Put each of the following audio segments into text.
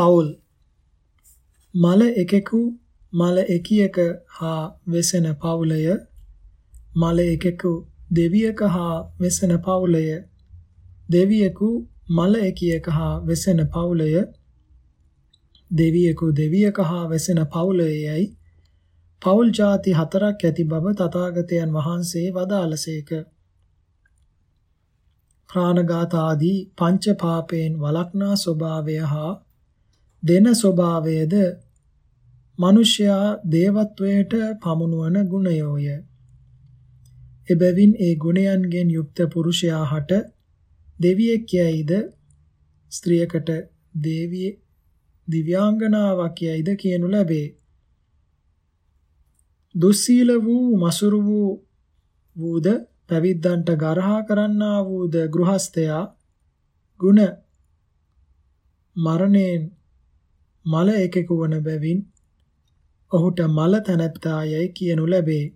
පවුල්. මල එකෙකු මල එකියක හා වෙසෙන පවුලය. මල එකෙකු දෙවියක හා වෙසෙන පවුලය. දෙවියෙකු මල එකියක හා වෙසෙන පවුලය. දෙවියෙකු දෙවියක හා වෙසෙන පවුලයයි. පවුල් ಜಾති හතරක් ඇති බව තථාගතයන් වහන්සේ වදාළසේක. ප්‍රාණඝාත ආදී පංච පාපයෙන් වළක්නා ස්වභාවය හා දෙන ස්වභාවයද මිනිසයා දේවත්වයට පමුණුවන ගුණයෝය. එබැවින් ඒ ගුණයන්ගෙන් යුක්ත පුරුෂයා හට දෙවියෙක් යයිද ස්ත්‍රියකට දේවිය දිව්‍යාංගනාවක් යයිද කියනු ලැබේ. දුස්සීල වූ මසුරු වූ වූද පැවිද්දන්ට ගරහා කරන්නා වූද ගෘහස්තයා ගුණ මරණයෙන් මල එකෙකු වන බැවින් ඔහුට මල තැනැත්තායයි කියනු ලැබේ.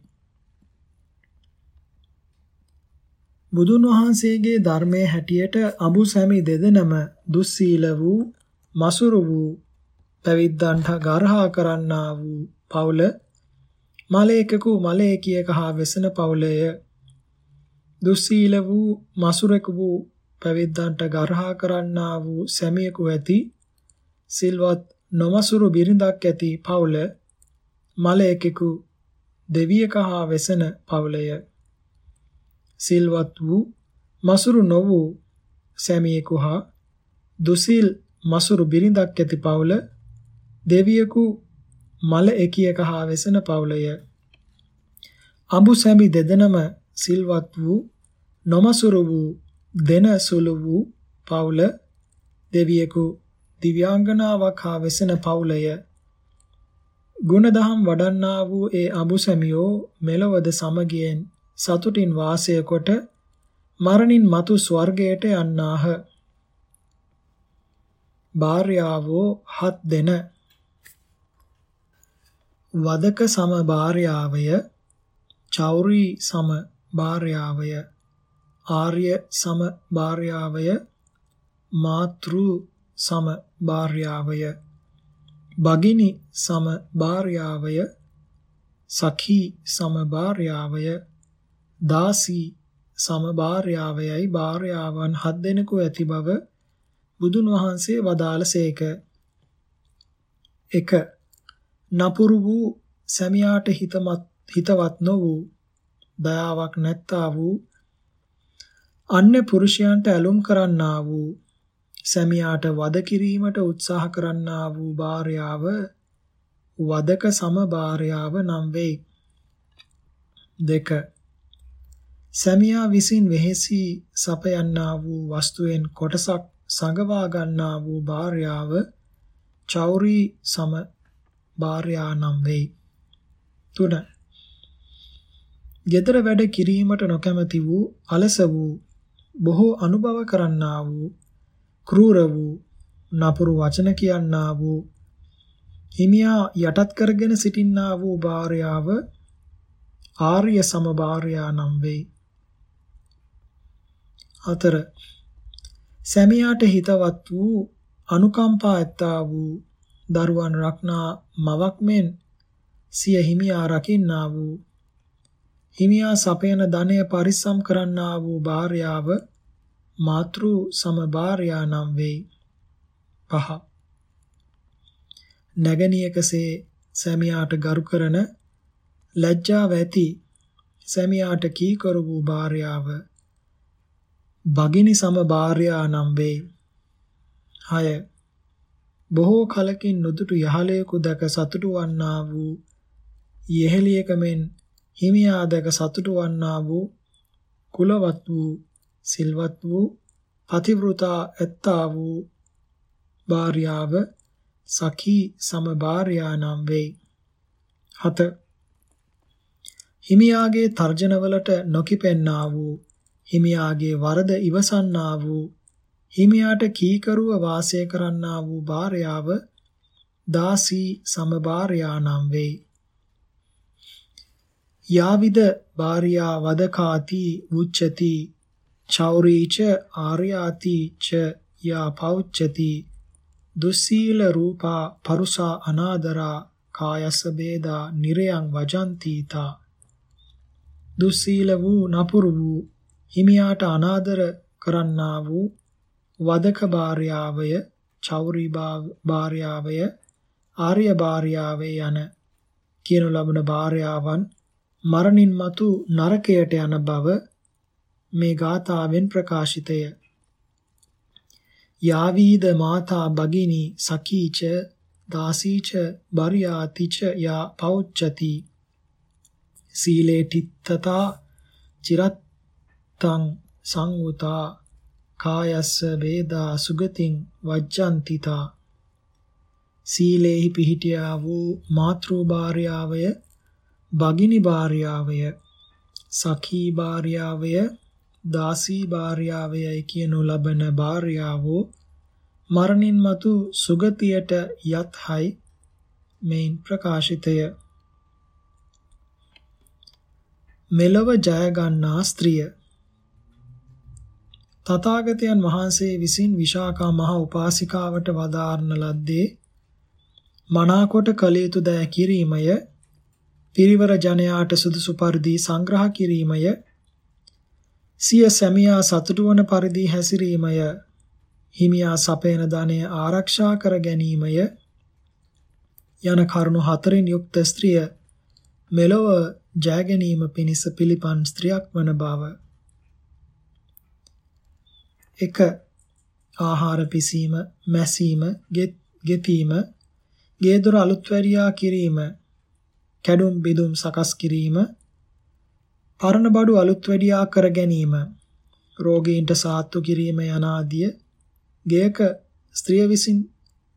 බුදුන් වහන්සේගේ ධර්මයේ හැටියට අබු සැමි දෙදෙනම දුස්සීල වූ මසුරු වූ පැවිද්දන්ට ගරහා කරන්නා වූ පවුල මලේකකු මලේකියක හා වෙසෙන පවුලය දුස්සීල වූ මසුරෙකු වූ පැවිද්දන්ට ගරහා කරන්නා වූ සැමියෙකු ඇති සිල්වත් නොමසුරු බිරිඳක් ඇති පවුල මලයකෙකු දෙවියක හා වෙසෙන පවුලය. සිල්වත් වූ මසුරු නො වූ සැමියෙකු හා දුසිල් මසුරු බිරිඳක් ඇති පවුල දෙවියෙකු මල එකියක හා වෙසෙන පවුලය. අඹු සැමි දෙදෙනම සිල්වත් වූ නොමසුරු වූ දෙන සුළු වූ පවුල දෙවියෙකු දිව්‍යාංගනාවක් හා වෙසෙන පවුලය ගුණදහම් වඩන්නා වූ ඒ අඹුසැමියෝ මෙලොවද සමගියෙන් සතුටින් වාසය කොට මරණින් මතු ස්වර්ගයට යන්නාහ. භාර්යාවෝ හත් දෙන වදක සම භාර්යාවය චෞරී සම භාර්යාවය ආර්ය සම භාර්යාවය මාතෘ සම භාර්යාවය භගිනි සම භාර්යාවය සඛී සම භාර්යාවය දාසී සම භාර්යාවයයි භාර්යාවන් හත් දෙනෙකු ඇති බව බුදුන් වහන්සේ වදාළසේක. 1. නපුරු වූ සැමියාට හිතමත් හිතවත් නො වූ දයාවක් නැත්තා වූ අන්‍ය පුරුෂයන්ට ඇලුම් කරන්නා වූ සැමියාට වද කිරීමට උත්සාහ කරන්නා වූ භාර්යාව වදක සම භාර්යාව නම් වෙයි. 2. සැමියා විසින් වෙහෙසි සපයන්නා වූ වස්තුවෙන් කොටසක් සංගවා ගන්නා වූ භාර්යාව චෞරි සම භාර්යා නම් වෙයි. 3. gedara වැඩ කිරීමට නොකැමැති වූ අලස වූ බොහෝ අනුභව කරන්නා වූ ක්‍රූර වූ නපුරු වචන කියන්නා වූ හිමියා යටත් කරගෙන සිටින්නා වූ භාර්යාව ආර්ය සම භාර්යා නම් වෙයි. හතර සැමියාට හිතවත් වූ අනුකම්පා ඇත්තා වූ දරුවන් රක්නා මවක් මෙන් සිය හිමියා රකින්නා වූ හිමියා සපයන ධනය පරිස්සම් කරන්නා වූ භාර්යාව මාතෘ සමභාර්යා නම් වෙයි. පහ. නැගණියකසේ සැමියාට ගරු කරන ලැජ්ජාව ඇති සැමියාට කීකරු වූ භාර්යාව භගිනි සම භාර්යා නම් වෙයි. 6. බොහෝ කලකින් නුදුටු යහලයෙකු දැක සතුටු වන්නා වූ යෙහෙලියකමෙන් හිමියා දැක සතුටු වන්නා වූ කුලවත් වූ සිල්වත් වූ පතිවෘතා ඇත්තා වූ භාර්යාව සඛී සම භාර්යා නම් වෙයි. 7. හිමියාගේ තර්ජනවලට නොකිපෙන්නා වූ හිමියාගේ වරද ඉවසන්නා වූ හිමියාට කීකරුව වාසය කරන්නා වූ භාර්යාව දාසී සම භාර්යා නම් වෙයි. යාවිද භාර්යා වදකාති උච්චති චෞරීච ආර්යාති ච යා පෞච්චති දුස්සීල රූපා පරුසා අනාදරා කායස්ස බේදා නිරයන් වජන්තිතා. දුස්සීල වූ නපුරු වූ හිමියාට අනාදර කරන්නා වූ වදක භාර්යාවය චෞරි භාර්යාවය ආර්ය භාර්යාවය යන කියනු ලබන භාර්යාවන් මරණින් මතු නරකයට යන බව මේ ගාථාවෙන් ප්‍රකාශිතය. යාවීද මාතා බගිනි සකීච දාසීච බරියාතිච යා පෞච්චති සීලේ තිත්තතා චිරත්තං සංවුතා. කායස්ස වේදා සුගතින් වජ්ජන්තිතා. සීලේහි පිහිටියා වූ මාතෘ භාර්යාවය භගිනි භාර්යාවය සඛී භාර්යාවය දාසී භාර්යාවයයි කියනු ලබන භාර්යාවෝ මරණින් මතු සුගතියට යත්හයි මෙයින් ප්‍රකාශිතය. මෙලව ජය ගන්නා ස්ත්‍රිය. තථාගතයන් වහන්සේ විසින් විශාකා මහ උපාසිකාවට වදාारण ලද්දේ මනාකොට කළ යුතු දෑ කිරීමය පිරිවර ජනයාට සුදුසු පරිදි සංග්‍රහ කිරීමය සිය සැමියා සතුටු වන පරිදි හැසිරීමය හිමියා සපයන ධනය ආරක්ෂා කර ගැනීමය යන කරුණු හතරෙන් යුක්ත ස්ත්‍රිය මෙලොව ජය ගැනීම පිණිස පිළිපන් ස්ත්‍රියක් වන බව. 1. ආහාර පිසීම, මැසීම, ගෙතීම, ගේදොර අලුත් වැරියා කිරීම, කැඩුම් බිදුම් සකස් කිරීම, පරණ බඩු අලුත් වැඩියා කර ගැනීම, රෝගීන්ට සාත්තු කිරීම යන ආදිය ගේක ස්ත්‍රිය විසින්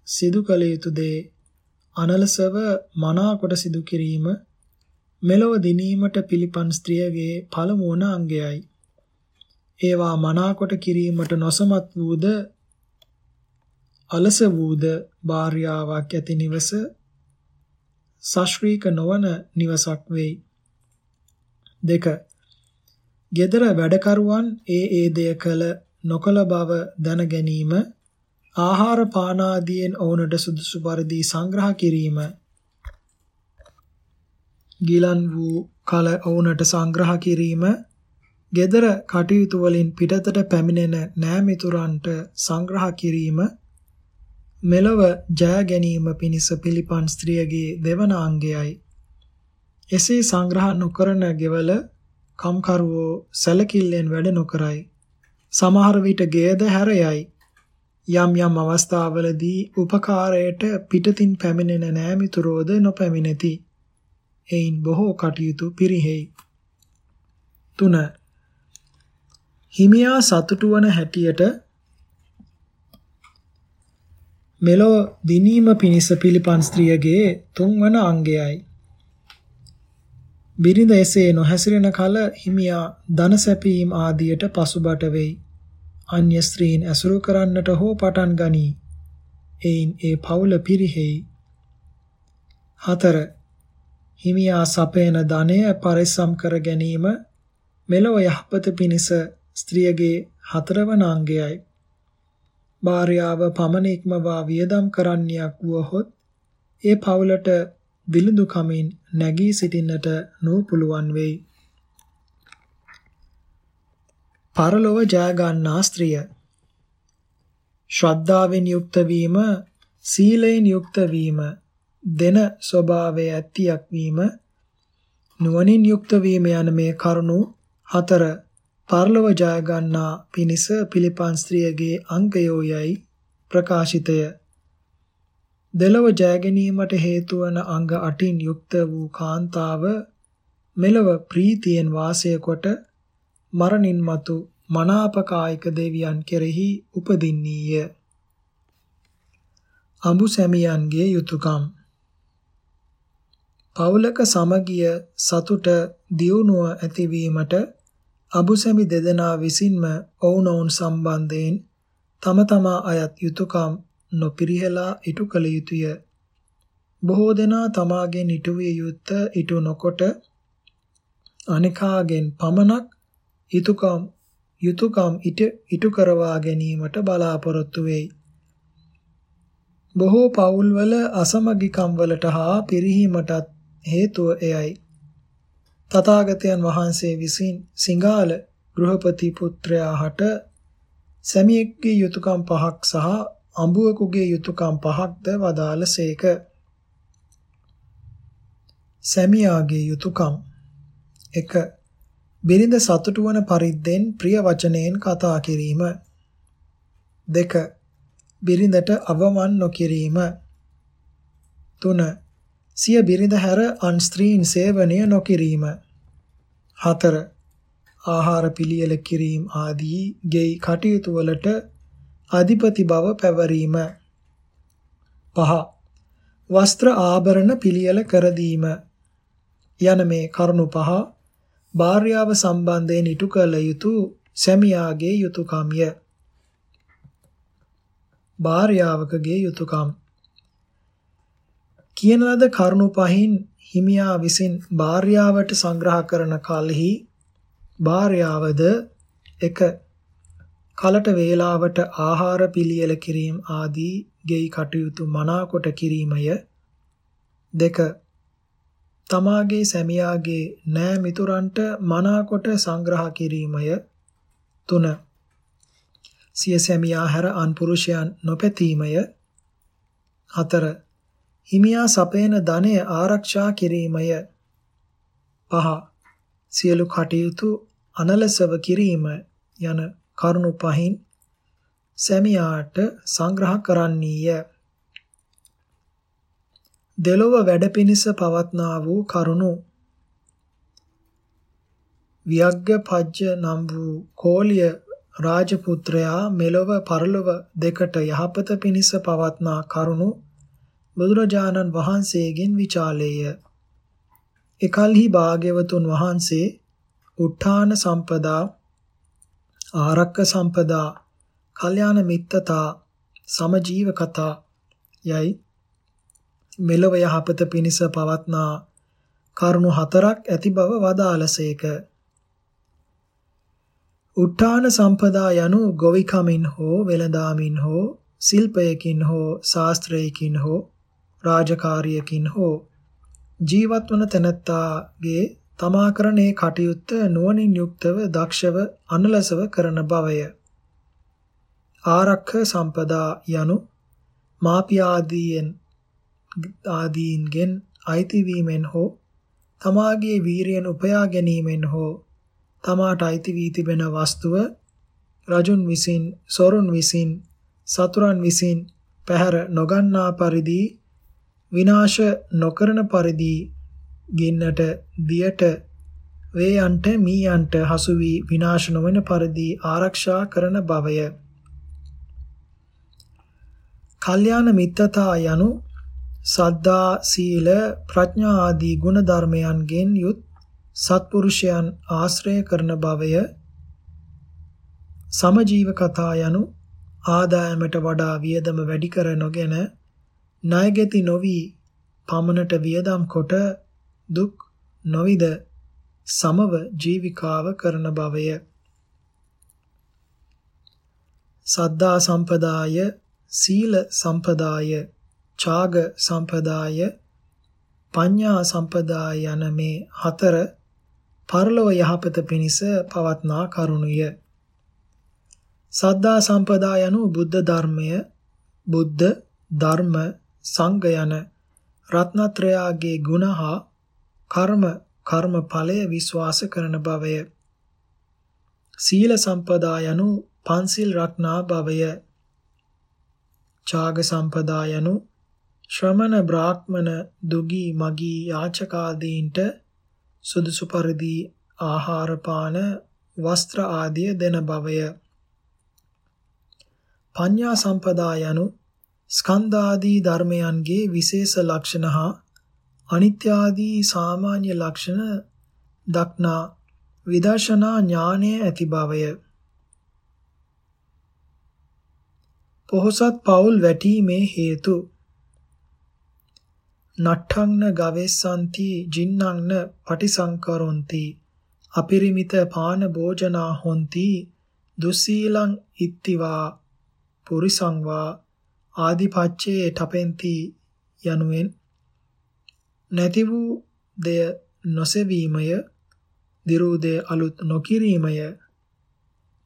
සිදු කළ යුතු දේ අනලසව මනාකොට සිදු කිරීම මෙලොව දිනීමට පිළිපන් ස්ත්‍රියගේ පළමුවන අංගයයි. ඒවා මනාකොට කිරීමට නොසමත් වූද අලස වූද භාර්යාවක් ඇති නිවස සශ්‍රීක නොවන නිවසක් වෙයි. දෙක. gedara වැඩකරුවන් ඒ ඒ දෙය කළ නොකළ බව දැන ගැනීම ආහාර පාන ආදියෙන් ඔවුනට සුදුසු පරිදි සංග්‍රහ කිරීම. ගිලන් වූ කල ඔවුනට සංග්‍රහ කිරීම. gedara කටයුතු වලින් පිටතට පැමිණෙන නෑමිතුරන්ට සංග්‍රහ කිරීම. මෙලව ජය ගැනීම පිණිස පිළිපන් ස්ත්‍රියගේ දෙවන අංගයයි. එසේ සංග්‍රහ නොකරන ගෙවල කම්කරුවෝ සැලකිල්ලෙන් වැඩ නොකරයි සමහර විට ගේද හැර යයි. යම් යම් අවස්ථාවලදී උපකාරයට පිටතින් පැමිණෙන නෑමිතුරෝද නොපැමිණෙති. එයින් බොහෝ කටයුතු පිරිහෙයි. 3. හිමියා සතුටු වන හැටියට මෙලොව දිනීම පිණිස පිළිපන් ස්ත්‍රියගේ තුන්වන අංගයයි. බිරිඳ එසේ නොහැසිරෙන කල හිමියා ධන සැපීම් ආදියට පසුබට වෙයි. අන්‍ය ස්ත්‍රීන් ඇසුරු කරන්නට හෝ පටන් ගනී. එයින් ඒ පවුල පිරිහෙයි. 4. හිමියා සපයන ධනය පරිස්සම් කර ගැනීම මෙලොව යහපත පිණිස ස්ත්‍රියගේ හතරවන අංගයයි. භාර්යාව පමණ ඉක්මවා වියදම් කරන්නියක් වුවහොත් ඒ පවුලට දිලිඳු කමින් නැගී සිටින්නට නොපුළුවන් වෙයි. පරලොව ජය ගන්නා ස්ත්‍රිය ශ්‍රද්ධාවෙන් යුක්ත වීම සීලයෙන් යුක්ත වීම දෙන ස්වභාවය ඇතියක් වීම නුවණින් යුක්ත වීම යන මේ කරුණු හතර පරලොව ජය ගන්නා පිණිස පිළිපන් ස්ත්‍රියගේ අංගයෝ යයි ප්‍රකාශිතය දෙලොව ජය ගැනීමට හේතු වන අංග 8න් යුක්ත වූ කාන්තාව මෙලව ප්‍රීතියෙන් වාසය කොට මරණින් මතු මනාපකායික දෙවියන් කෙරෙහි උපදින්නීය. අඹු සැමියන්ගේ යුතුයකම් පවුලක සමගිය සතුට දියුණුව ඇතිවීමට අබුසැමි දෙදෙනා විසින්ම ඔවුනොවුන් සම්බන්ධයෙන් තම තමා අයත් යුතුයකම් නොපිරිහෙලා ඉටු කළ යුතුය. බොහෝ දෙනා තමාගෙන් ඉටුවිය යුත්ත ඉටු නොකොට අනිකාගෙන් පමණක් යුතුයකම් යුතුයකම් ඉටු කරවා ගැනීමට බලාපොරොත්තු වෙයි. බොහෝ පවුල්වල අසමගිකම් වලට හා පිරිහීමටත් හේතුව එයයි. තථාගතයන් වහන්සේ විසින් සිංහාල ගෘහපති පුත්‍රයා හට සැමියෙක්ගේ යුතුයකම් පහක් සහ අඹුවෙකුගේ යුතුයකම් පහක්ද වදාළසේක. සැමියාගේ යුතුයකම් 1 බිරිඳ සතුටු වන පරිද්දෙන් ප්‍රිය වචනයෙන් කතා කිරීම. 2 බිරිඳට අවමන් නොකිරීම. 3 සිය බිරිඳ හැර අන් ස්ත්‍රීන් සේවනය නොකිරීම. 4 ආහාර පිළියෙල කිරීම ආදී ගෙයි කටයුතු වලට අධිපති බව පැවරීම. 5 වස්ත්‍ර ආභරණ පිළියෙල කර දීම. යන මේ කරුණු පහ භාර්යාව සම්බන්ධයෙන් ඉටු කළ යුතු සැමියාගේ යුතුයකම්ය භාර්යාවකගේ යුතුයකම් කියන ලද කරුණු පහින් හිමියා විසින් භාර්යාවට සංග්‍රහ කරන කලෙහි භාර්යාවද එක කලට වේලාවට ආහාර පිළියෙල කිරීම ආදී ගෙයි කටයුතු මනාකොට කිරීමය. දෙක. තමාගේ සැමියාගේ නෑ මිතුරන්ට මනාකොට සංග්‍රහ කිරීමය. තුන. සිය සැමියා හැර අන් පුරුෂයන් නොපැතීමය. හතර. හිමියා සපයන ධනය ආරක්ෂා කිරීමය. පහ. සියලු කටයුතු අනලසව කිරීම යන කරුණු පහින් සැමියාට සංග්‍රහ කරන්නීය. දෙලොව වැඩ පිණිස පවත්නා වූ කරුණු වියග්ග පජ්ජ නම් වූ කෝලිය රාජපුත්‍රයා මෙලොව පරලොව දෙකට යහපත පිණිස පවත්නා කරුණු බුදුරජාණන් වහන්සේගෙන් විචාලේය. එකල්හි භාග්‍යවතුන් වහන්සේ උත්ථාන සම්පදා ආරක්ක සම්පදා කල්යාණ මිත්තතා සමජීව කතා යයි මෙලොව යහපත පිණිස පවත්නා කරුණු හතරක් ඇති බව වදාළසේක. උත්ථාන සම්පදා යනු ගොවිකමින් හෝ වෙළඳාමින් හෝ ශිල්පයකින් හෝ ශාස්ත්‍රයකින් හෝ රාජකාරියකින් හෝ ජීවත් වන තැනැත්තාගේ තමා කරන ඒ කටයුත්ත නුවණින් යුක්තව දක්ෂව අනලසව කරන බවය. ආරක්ෂ සම්පදා යනු මාපියාදීන් ආදීන්ගෙන් අයිති වීමෙන් හෝ තමාගේ වීරියෙන් උපයා ගැනීමෙන් හෝ තමාට අයිති වී තිබෙන වස්තුව රජුන් විසින් සොරුන් විසින් සතුරන් විසින් පැහැර නොගන්නා පරිදි විනාශ නොකරන පරිදි ගින්නට දියට වේයන්ට මීයන්ට හසු වී විනාශ නොවන පරිදි ආරක්ෂා කරන බවය. කල්යාණ මිත්තතා යනු සද්දා සීල ප්‍රඥා ආදී ගුණ ධර්මයන්ගෙන් යුත් සත්පුරුෂයන් ආශ්‍රය කරන බවය. සමජීව කතා යනු ආදායමට වඩා වියදම වැඩි කර නොගෙන ණයගැති නොවි පමණට වියදම් කොට දුක් නොවිද සමව ජීවිකාව කරන බවය. සද්දා සම්පදාය සීල සම්පදාය ඡාග සම්පදාය පඤ්ඤා සම්පදාය යන මේ හතර පරලොව යහපත පිණිස පවත්නා කරුණුය. සද්දා සම්පදාය anu බුද්ධ ධර්මය බුද්ධ ධර්ම සංඝ යන රත්නත්‍රයාගේ ගුණ හා කර්ම කර්ම ඵලය විශ්වාස කරන බවය. සීල සම්පදා යනු පන්සිල් රක්නා බවය. ඡාග සම්පදා යනු ශ්‍රමණ බ්‍රාහ්මණ දුගී මගී යාචකාදීන්ට සුදුසු පරිදි ආහාර පාන වස්ත්‍ර ආදිය දෙන බවය. පඤ්ඤා සම්පදා යනු ස්කන්ධාදී ධර්මයන්ගේ විශේෂ ලක්ෂණ හා අනිත්‍ය ආදී සාමාන්‍ය ලක්ෂණ දක්නා විදර්ශනා ඥානය ඇති බවය. පොහොසත් පවුල් වැටීමේ හේතු නට්ඨංන ගවෙස්සන්ති ජින්නංන පටිසංකරොන්ති අපිරිමිත පාන භෝජනා හොಂತಿ දුස්සීලං ඉත්තිවා පුරිසං වා ආදිපච්චේ ඨපෙන්ති යනුවෙන් නැති වූ දෙය නොසෙවීමය දිරූ දෙය අලුත් නොකිරීමය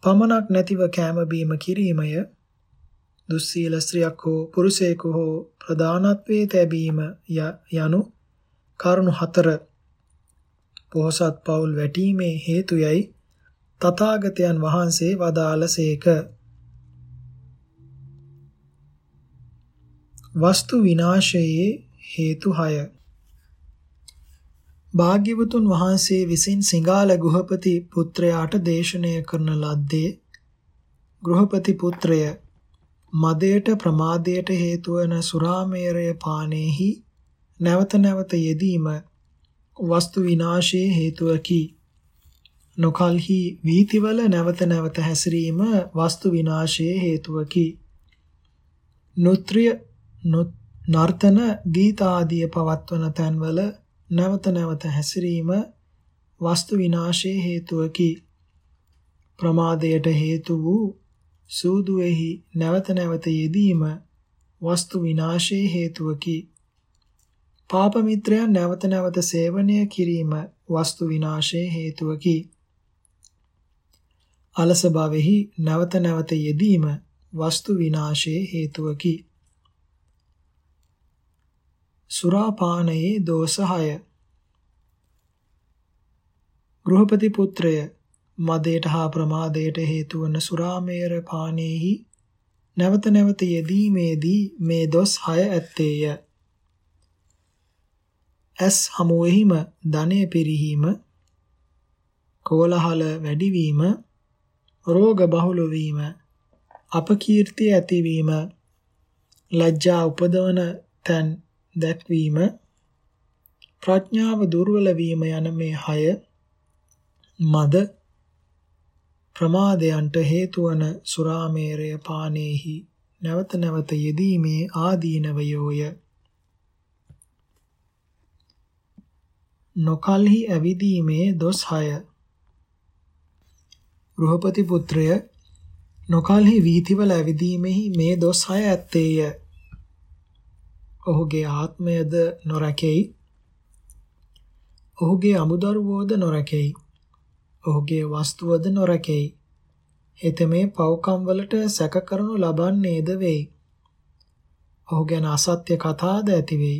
පමණක් නැතිව කෑම බීම කිරීමය දුස්සීල ස්ත්‍රියක් හෝ පුරුෂයෙකු හෝ ප්‍රධානත්වයේ තැබීම යනු කරුණු හතර. පොහොසත් පවුල් වැටීමේ හේතුයයි තථාගතයන් වහන්සේ වදාළසේක වස්තු විනාශයේ හේතු 6 භාග්‍යවතුන් වහන්සේ විසින් සිඟාල ගෘහපති පුත්‍රයාට දේශනය කරන ලද්දේ ගෘහපති පුත්‍රය මදයට ප්‍රමාදයට හේතු වන සුරාමේරය පානෙහි නැවත නැවත යෙදීම වස්තු විනාශයේ හේතුවකි. නොකල්හි වීතිවල නැවත නැවත හැසිරීම වස්තු විනාශයේ හේතුවකි. නුත්‍රිය නර්තන ගීත ආදී පවත්වන තැන්වල නැවත නැවත හැසිරීම වස්තු විනාශයේ හේතුවකි. ප්‍රමාදයට හේතු වූ සූදුවේහි නැවත නැවත යෙදීම වස්තු විනාශයේ හේතුවකි. පාප මිත්‍රයන් නැවත නැවත සේවනය කිරීම වස්තු විනාශයේ හේතුවකි. අලස භවෙහි නැවත නැවත යෙදීම වස්තු විනාශයේ හේතුවකි. සුරාපානයේ දෝෂ 6 ගෘහපති පුත්‍රය මදයට හා ප්‍රමාදයට හේතු වන සුරාමේර පානයේහි නැවත නැවත යෙදීමේදී මේ දොස් 6 ඇත්තේය. ඇස් හමුවෙහිම ධනය පිරිහීම, කෝලහල වැඩිවීම, රෝග බහුල වීම, අපකීර්තිය ඇතිවීම, ලැජ්ජා උපදවන තැන් දැක්වීම, ප්‍රඥාව දුර්වල වීම යන මේ 6 මද ප්‍රමාදයන්ට හේතු වන සුරාමේරය පානේහි නැවත නැවත යෙදීමේ ආදීනවයෝය නොකල්හි ඇවිදීමේ දොස් 6 ගෘහපති පුත්‍රය නොකල්හි වීතිවල ඇවිදීමෙහි මේ දොස් 6 ඇත්තේය. ඔහුගේ ආත්මයද නොරැකෙයි ඔහුගේ අමුදරුවෝද නොරැකෙයි ඔහුගේ වස්තුවද නොරැකෙයි. හෙතෙමේ පව්කම් වලට සැක කරනු ලබන්නේද වෙයි. ඔහු ගැන අසත්‍ය කතාද ඇති වෙයි.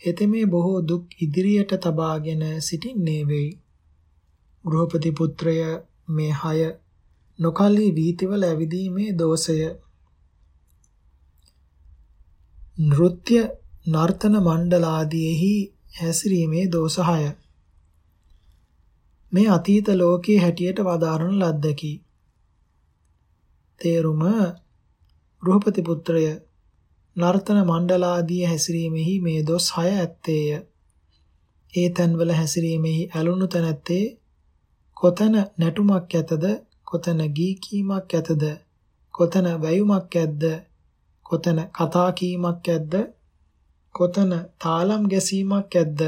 හෙතෙමේ බොහෝ දුක් ඉදිරියට තබාගෙන සිටින්නේ වෙයි. ගෘහපති පුත්‍රය මේ හය නොකල්හි වීතිවල ඇවිදීමේ දෝෂය නෘත්‍ය නර්තන මණ්ඩල ආදීෙහි හැසිරීමේ දෝෂ 6 මේ අතීත ලෝකයේ හැටියට වදාරන ලද්දකි. තේරුම ගෘහපති පුත්‍රය නර්තන මණ්ඩලාදී හැසිරීමෙහි මේ දොස් 6 ඇත්තේය. ඒ තන්වල හැසිරීමෙහි ඇලුණු තැනැත්තේ කොතන නැටුමක් ඇතද කොතන ගී කීමක් ඇතද කොතන වැයුමක් ඇද්ද කොතන කතා කීමක් ඇද්ද? කොතන තාලම් ගැසීමක් ඇද්ද?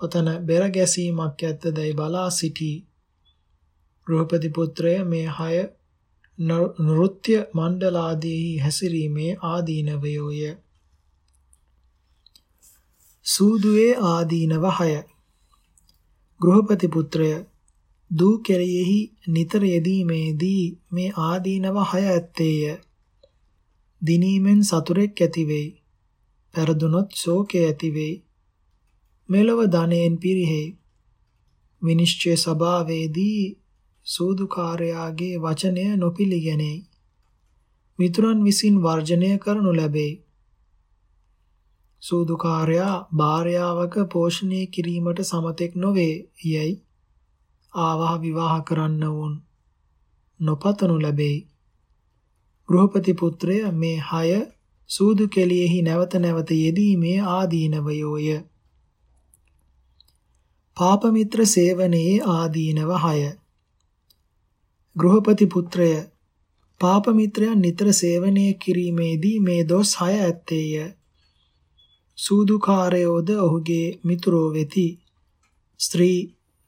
ඔතන බෙර ගැසීමක් ඇත්තදයි බලා සිටි. ගෘහපති පුත්‍රය මේ හය නෘත්‍ය මණ්ඩලාදී හැසිරීමේ ආදීනවයෝය. සූදුවේ ආදීනව හය. ගෘහපති පුත්‍රය දූ කෙරෙහි නිතර යෙදීමේදී මේ ආදීනව හය ඇත්තේය. දිනීමෙන් සතුරෙක් ඇති වෙයි පෙරදුනොත් ශෝකය ඇති වෙයි මෙලොව ධනයෙන් පිරිහෙයි. විනිශ්චය සභාවේදී සූදුකාරයාගේ වචනය නොපිළිගැනෙයි. මිතුරන් විසින් වර්ජනය කරනු ලැබේ. සූදුකාරයා භාර්යාවක පෝෂණය කිරීමට සමතෙක් නොවේ යයි ආවාහ විවාහ කරන්න වුන් නොපතනු ලැබේ. ගෘහපති පුත්‍රය මේ හය සූදු කෙලියෙහි නැවත නැවත යෙදීමේ ආදීනවයෝය. පාපමිත්‍ර සේවනයේ ආදීනව 6 ගෘහපති පුත්‍රය පාපමිත්‍රයන් නිතර සේවනය කිරීමේදී මේ දොස් 6 ඇත්තේය. සූදුකාරයෝද ඔහුගේ මිතුරෝ වෙති. ස්ත්‍රී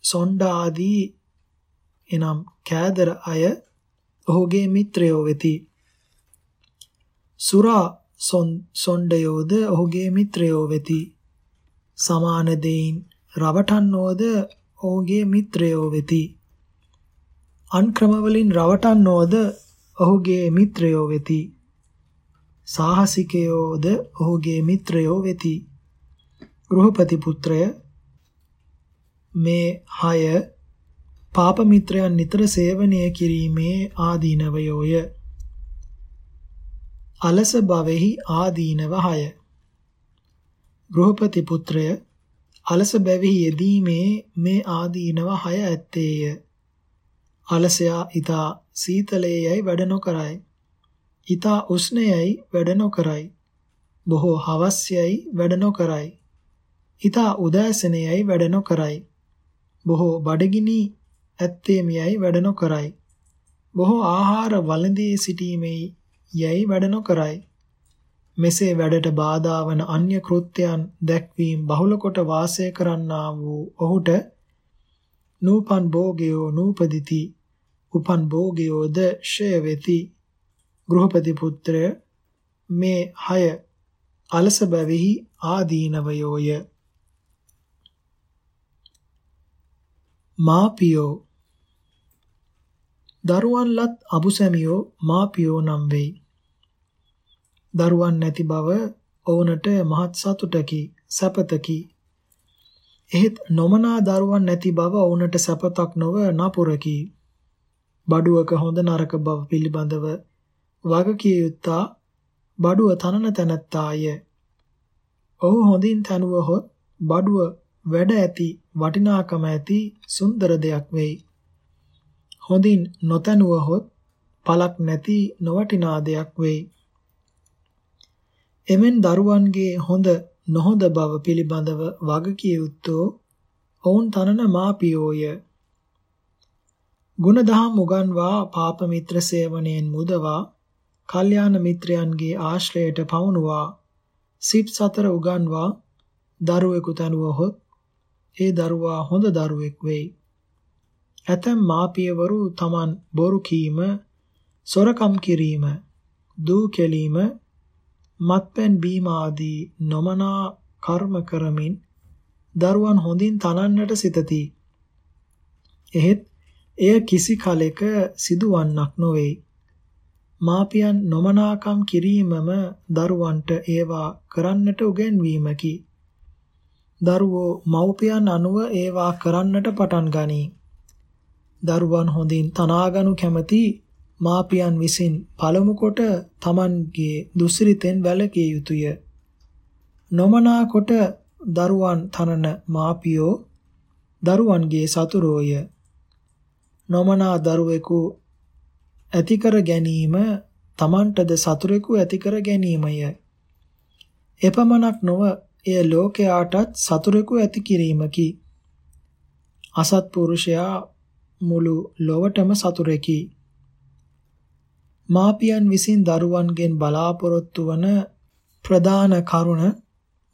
සොණ්ඩා ආදී එනම් කෑදර අය ඔහුගේ මිත්‍රයෝ වෙති. සුරා සොණ්ඩයෝද ඔහුගේ මිත්‍රයෝ වෙති. සමාන දෙයින් රවටන්නෝද ඔහුගේ මිත්‍රයෝ වෙති. අන් ක්‍රමවලින් රවටන්නෝද ඔහුගේ මිත්‍රයෝ වෙති. සාහසිකයෝද ඔහුගේ මිත්‍රයෝ වෙති. ගෘහපති පුත්‍රය මේ හය පාප මිත්‍රයන් නිතර සේවනය කිරීමේ ආදීනවයෝය. අලස භවෙහි ආදීනව හය. ගෘහපති පුත්‍රය අලස බැවිහි යෙදීමේ මේ ආදීනව හය ඇත්තේය. අලසයා ඊතා සීතලයේයි වැඩ නොකරයි. ඊතා උෂ්ණයයි වැඩ නොකරයි. බොහෝ හවස්යයි වැඩ නොකරයි. ඊතා උදෑසනයයි වැඩ නොකරයි. බොහෝ බඩගිනි ඇත්තේමියයි වැඩ නොකරයි. බොහෝ ආහාර වළඳී සිටීමේ යැයි වැඩ නොකරයි. මෙසේ වැඩට බාධා වන අන්‍ය කෘත්‍යයන් දැක්වීම බහුල කොට වාසය කරන්නා වූ ඔහුට නූපන් භෝගයෝ නූපදිති උපන් භෝගයෝද ෂය වෙති ගෘහපති පුත්‍රය මේ හය අලස බැවිහි ආදීනවයෝය මාපියෝ දරුවන්ලත් අබුසැමියෝ මාපියෝ නම් වෙයි. දරුවන් නැති බව ඔවුන්ට මහත් සතුටකි, සැපතකි. එහෙත් නොමනා දරුවන් නැති බව ඔවුන්ට සැපතක් නොව නපුරකි. බඩුවක හොඳ නරක බව පිළිබඳව වගකිය යුත්තා බඩුව තනන තැනැත්තාය. ඔහු හොඳින් තනුවහොත් බඩුව වැඩ ඇති වටිනාකම ඇති සුන්දර දෙයක් වෙයි. හොඳින් නොතනුවහොත් පලක් නැති නොවටිනා දෙයක් වෙයි. එමෙන් දරුවන්ගේ හොඳ නොහොඳ බව පිළිබඳව වගකිය යුත්තෝ ඔවුන් තනන මාපියෝය. ගුණදහම් උගන්වා පාප මිත්‍ර සේවනයෙන් මුදවා කල්යාණ මිත්‍රයන්ගේ ආශ්‍රයයට පවුනුවා සිප් සතර උගන්වා දරුවෙකු තනුවහොත් ඒ දරුවා හොඳ දරුවෙක් වෙයි. ඇතැම් මාපියවරු Taman බොරු කීම, සොරකම් කිරීම, දූ කෙලීම, මත්පැන් බීම ආදී නොමනා කර්ම කරමින් දරුවන් හොඳින් තනන්නට සිතති. එහෙත් එය කිසි කලෙක සිදුවන්නක් නොවේ. මාපියන් නොමනාකම් කිරීමම දරුවන්ට ඒවා කරන්නට උගන්වීමකි. දරුවෝ මව්පියන් අනුව ඒවා කරන්නට පටන් ගනී. දරුවන් හොඳින් තනාගනු කැමති මාපියන් විසින් පළමු කොට Tamanගේ දුසිරිතෙන් වැළකිය යුතුය. නොමනා කොට දරුවන් තනන මාපියෝ දරුවන්ගේ සතුරෝය. නොමනා දරුවෙකු ඇති කර ගැනීම Tamanටද සතුරෙකු ඇති කර ගැනීමය. එපමණක් නොව එය ලෝකයාටත් සතුරෙකු ඇති කිරීමකි. අසත්පුරුෂයා මුළු ලොවටම සතුරෙකි. මාපියන් විසින් දරුවන්ගෙන් බලාපොරොත්තු වන ප්‍රධාන කරුණ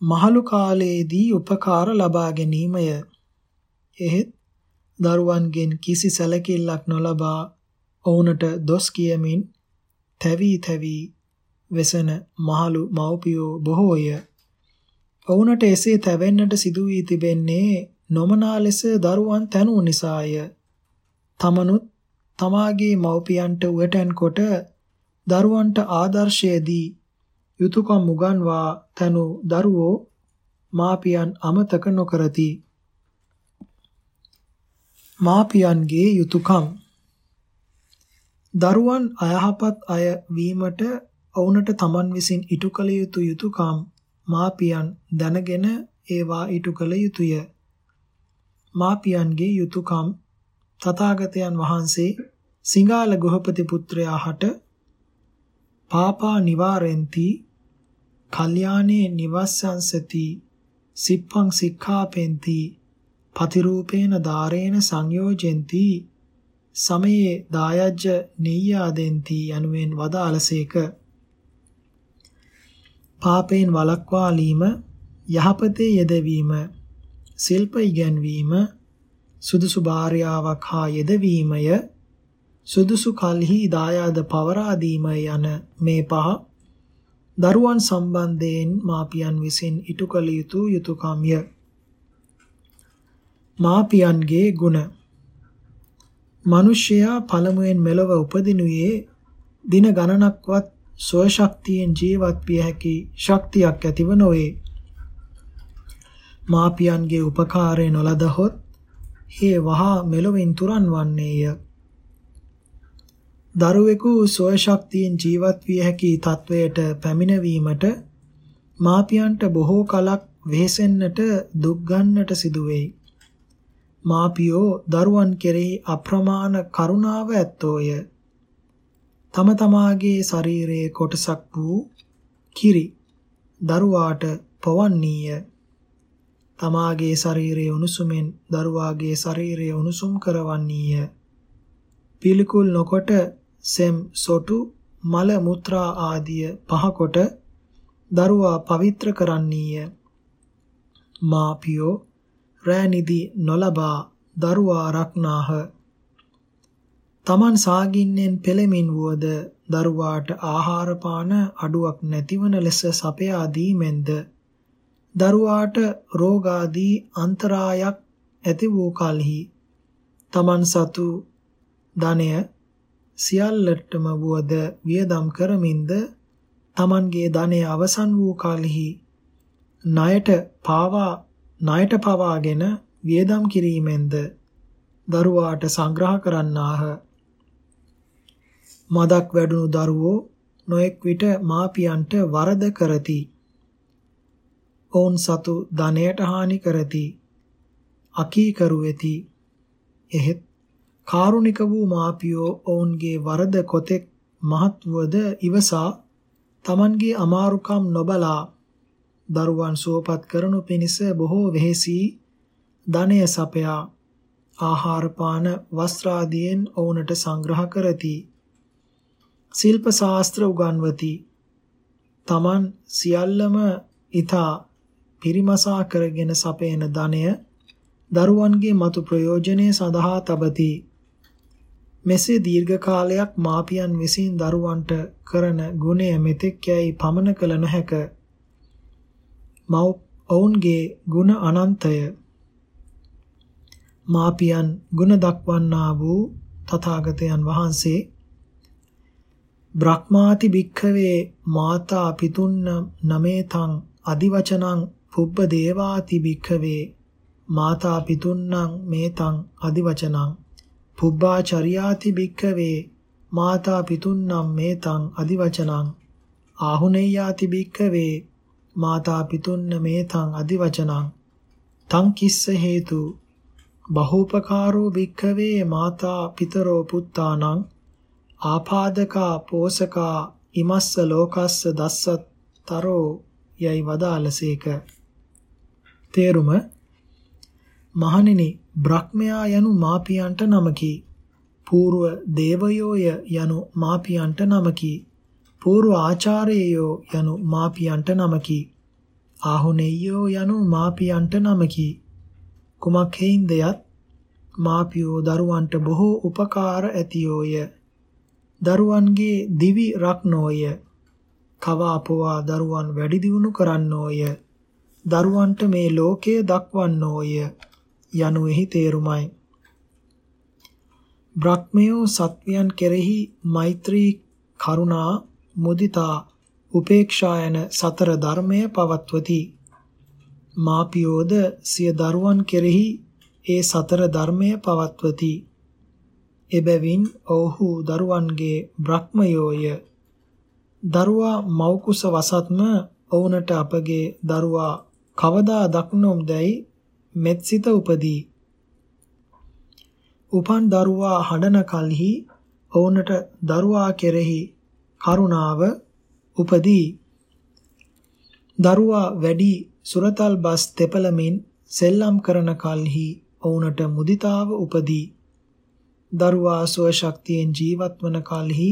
මහලු කාලයේදී උපකාර ලබා ගැනීමය. එහෙත් දරුවන්ගෙන් කිසි සැලකිල්ලක් නොලබා ඔවුන්ට දොස් කියමින් තැවි තැවි වෙසන මහලු මව්පියෝ බොහෝය. ඔවුන්ට එසේ තැවෙන්නට සිදු වී තිබෙන්නේ නොමනා ලෙස දරුවන් තැනූ නිසාය. තමනුත් තමාගේ මව්පියන්ට උවටන් කොට දරුවන්ට ආදර්ශයේදී යුතුයකම් උගන්වා තනු දරුවෝ මාපියන් අමතක නොකරති. මාපියන්ගේ යුතුයකම් දරුවන් අයහපත් අය වීමට ඔවුන්ට තමන් විසින් ඉටු කළ යුතු යුතුයකම් මාපියන් දැනගෙන ඒවා ඉටු කළ යුතුය. මාපියන්ගේ යුතුයකම් තථාගතයන් වහන්සේ සිංහාල ගෘහපති පුත්‍රයාට පාපා නිවාරෙන්ති කල්යාණේ නිවස්සංසති සිප්පං සික්ඛාපෙන්ති පතිරූපේන ධාරේන සංයෝජෙන්ති සමයේ දායජ්ජ නෙය්‍යාදෙන්ති යනුවෙන් වදාළසේක. පාපයෙන් වළක්වාලීම යහපතේ යෙදවීම ශිල්ප ඉගැන්වීම සුදුසු භාර්යාවක් හා යෙදවීමය සුදුසු කල්හි දායාද පවරා යන මේ පහ දරුවන් සම්බන්ධයෙන් මාපියන් විසින් ඉටු කළ යුතු යුතුයකම්ය. මාපියන්ගේ ගුණ මිනිසයා පළමුවෙන් මෙලොව උපදිනුයේ දින ගණනක්වත් සොය ශක්තියෙන් ජීවත් විය හැකි ශක්තියක් ඇතිව නොවේ. මාපියන්ගේ උපකාරය නොලදහොත් හේ වහා මෙලොවින් තුරන් වන්නේය. දරුවෙකු සොය ශක්තියෙන් ජීවත් විය හැකි තත්වයට පැමිණවීමට මාපියන්ට බොහෝ කලක් වෙහෙසෙන්නට දුක් ගන්නට සිදු වෙයි. මාපියෝ දරුවන් කෙරෙහි අප්‍රමාණ කරුණාව ඇත්තෝය. තම තමාගේ ශරීරයේ කොටසක් වූ කිරි දරුවාට පවන්නීය. තමාගේ ශරීරයේ උණුසුමෙන් දරුවාගේ ශරීරය උණුසුම් කරවන්නීය. පිළිකුල් නොකොට සෙම් සොටු මල මුත්‍රා ආදිය පහකොට දරුවා පවිත්‍ර කරන්නීය. මාපියෝ රැනිදි නොලබා දරුවා රක්නාහ. තමන් සාගින්නෙන් පෙළෙමින් වුවද දරුවාට ආහාර පාන අඩුවක් නැතිවන ලෙස සපයා දීමෙන්ද දරුවාට රෝගාදී අන්තරායක් ඇති වූ කලෙහි තමන් සතු ධනය සියල්ලටම වුවද වියදම් කරමින්ද තමන්ගේ ධනය අවසන් වූ කලෙහි ණයට පාවා ණයට පවාගෙන වියදම් කිරීමෙන්ද දරුවාට සංග්‍රහ කරන්නාහ. මදක් වැඩුණු දරුවෝ නොඑක් විට මාපියන්ට වරද කරති. ඔවුන් සතු ධනයට හානි කරති. අකීකරු වෙති එහෙත් කාරුණික වූ මාපියෝ ඔවුන්ගේ වරද කොතෙක් මහත් වුවද ඉවසා Tamanගේ අමාරුකම් නොබලා දරුවන් සුවපත් කරනු පිණිස බොහෝ වෙහෙසී ධනය සපයා ආහාර පාන වස්ත්‍ර ආදියෙන් ඔවුන්ට සංග්‍රහ කරති. ශිල්ප ශාස්ත්‍ර උගන්වති. තමන් සියල්ලම ඊතා පිරිමසා කරගෙන සපයන ධනය දරුවන්ගේ මතු ප්‍රයෝජනය සඳහා තබති. මෙසේ දීර්ඝ කාලයක් මාපියන් විසින් දරුවන්ට කරන ගුණය මෙතෙක් යයි පමන කළ නොහැක. මව් ඔවුන්ගේ ගුණ අනන්තය. මාපියන් ගුණ දක්වන්නා වූ තථාගතයන් වහන්සේ බ්‍රහ්මාති භික්ඛවේ මාතා පිතුන්න නමේතං අදිවචනං පුබ්බ දේවාති භික්ඛවේ මාතා පිතුන්නම් මේතං අදිවචනං. පුබ්බාචරියාති භික්ඛවේ මාතා පිතුන්නම් මේතං අදිවචනං. ආහුනේයාති භික්ඛවේ මාතා පිතුන්න මේතං අදිවචනං. තං කිස්ස හේතු බහූපකාරෝ භික්ඛවේ මාතා පිතරෝ පුත්තානං. ආපාදකා පෝසකා ඉමස්ස ලෝකස්ස දස්සතරෝ යයි වදාළසේක තේරුම මහණෙනි බ්‍රහ්මයා යනු මාපියන්ට නමකි. పూర్ව දේවයෝය යනු මාපියන්ට නමකි. పూర్ව ආචාර්යයෝ යනු මාපියන්ට නමකි. ආහුණෙයෝ යනු මාපියන්ට නමකි. කුමක් හේින්දයත් මාපියෝ දරුවන්ට බොහෝ උපකාර ඇතියෝය. දරුවන්ගේ දිවි රක්නෝය. කවාපවා දරුවන් වැඩි දියුණු කරන්නෝය. දරුවන්ට මේ ලෝකය දක්වන්නෝය යනුෙහි තේරුමයි. බ්‍රහ්මයෝ සත්වයන් කෙරෙහි මෛත්‍රී කරුණා මුදිතා උපේක්ෂා යන සතර ධර්මය පවත්වති. මාපියෝද සිය දරුවන් කෙරෙහි ඒ සතර ධර්මය පවත්වති. එබැවින් ඔව්හු දරුවන්ගේ බ්‍රහ්මයෝය. දරුවා මෞකුස වසත්ම ඔවුනට අපගේ දරුවා කවදා දක්නොම් දැයි මෙත්සිත උපදී. උපන් දරුවා හඬන කලෙහි ඔවුන්ට දරුවා කෙරෙහි කරුණාව උපදී. දරුවා වැඩි සුරතල් බස් තෙපලමින් සෙල්ලම් කරන කලෙහි ඔවුන්ට මුදිතාව උපදී. දරුවා සුව ශක්තියෙන් ජීවත් වන කලෙහි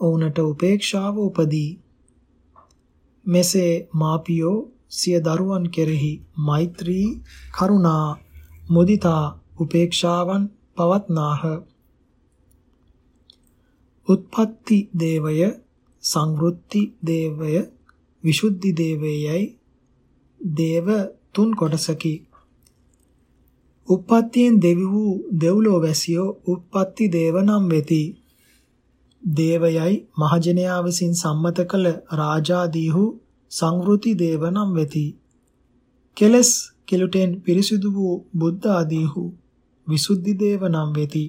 ඔවුන්ට උපේක්ෂාව උපදී. මෙසේ මාපියෝ සිය දරුවන් කෙරෙහි මෛත්‍රී කරුණා මුදිතා උපේක්ෂාවන් පවත්නාහ උත්පත්ති දේවය සංවෘත්ති දේවය විසුද්ධි දේවයයි දේව තුන් කොටසකි. උප්පත්තියෙන් දෙවි වූ දෙව්ලෝ වැසියෝ උප්පත්ති දේව නම් වෙති. දේවයයි මහජනයා විසින් සම්මත කළ රාජාදීහු සංවෘති දේව නම් වෙති. කෙලස් කෙලුටෙන් පිරිසිදු වූ බුද්ධ ආදීහු විසුද්ධි දේව නම් වෙති.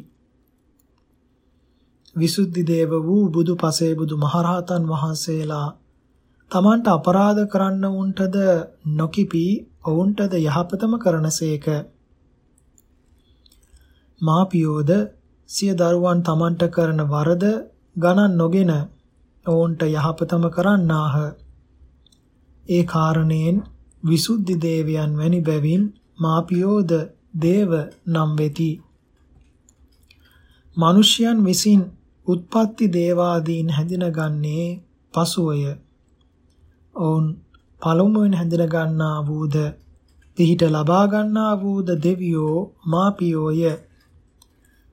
විසුද්ධි දේව වූ බුදු පසේ බුදු මහරහතන් වහන්සේලා තමන්ට අපරාධ කරන්න උන්ටද නොකිපි ඔවුන්ටද යහපතම කරනසේක. මාපියෝද සිය දරුවන් තමන්ට කරන වරද ගණන් නොගෙන ඔවුන්ට යහපතම කරන්නාහ. ඒ කාරණයෙන් විසුද්ධි දේවයන් වැනි බැවින් මාපියෝද දේව නම් වෙති. මිනිසයන් විසින් උත්පත්ති දේවාදීන් හැඳිනගන්නේ පසුවය. ඔවුන් පළමුවෙන් හැඳින ගන්නා වූද පිහිට ලබා ගන්නා වූද දෙවියෝ මාපියෝය.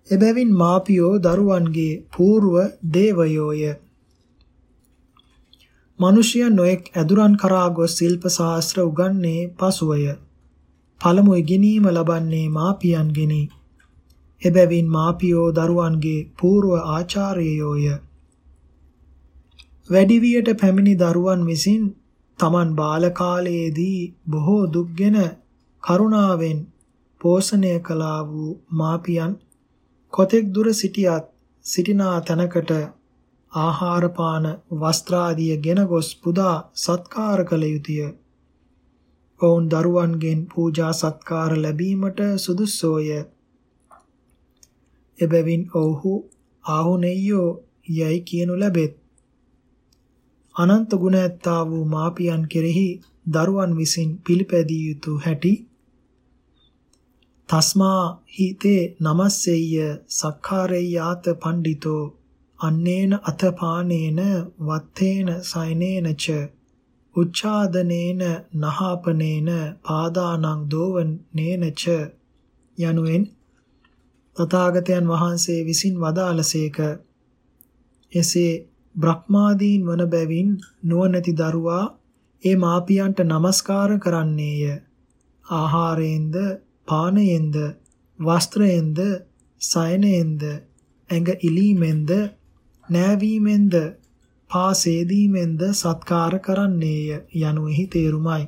එබැවින් මාපියෝ දරුවන්ගේ పూర్ව දේවයෝය. මිනිසය නොඑක් ඇදුරන් කරා ගොස් ශිල්ප ශාස්ත්‍ර උගන්න්නේ පසුවය. පළමු ඉගෙනීම ලබන්නේ මාපියන්ගෙනි. එබැවින් මාපියෝ දරුවන්ගේ పూర్ව ආචාර්යයෝය. වැඩිවියට පැමිණි දරුවන් විසින් Taman බාල කාලයේදී බොහෝ දුක්ගෙන කරුණාවෙන් පෝෂණය කළා වූ මාපියන් කොතෙක් දුර සිටියත් සිටිනා තැනකට ආහාර පාන වස්ත්‍ර ආදිය ගෙන ගොස් පුදා සත්කාර කළ යුතුය. ඔවුන් දරුවන්ගෙන් පූජා සත්කාර ලැබීමට සුදුස්සෝය. එබැවින් ඔව්හු ආහුනෙය්‍යෝ යයි කියනු ලැබෙත්. අනන්ත ගුණ ඇත්තා වූ මාපියන් කෙරෙහි දරුවන් විසින් පිළිපැදිය යුතු හැටි තස්මා හිතේ නමස්සෙය්‍ය සක්කාරෙය්‍යාත පණ්ඩිතෝ අන්නේන අතපානේන වත්තේන සයනේනච උච්ඡාදනේන නහාපනේන පාදානං දෝවනේනච යනුවෙන් තථාගතයන් වහන්සේ විසින් වදාළසේක. එසේ බ්‍රහ්මාදීන් වන බැවින් නුවණැති දරුවා ඒ මාපියන්ට নমස්කාර කරන්නේය. ආහාරයෙන්ද පානයෙන්ද වස්ත්‍රයෙන්ද සයනයෙන්ද ඇඟ ඉලීමෙන්ද නෑවීමෙන්ද පාසේදීමෙන්ද සත්කාර කරන්නේය යනුෙහි තේරුමයි.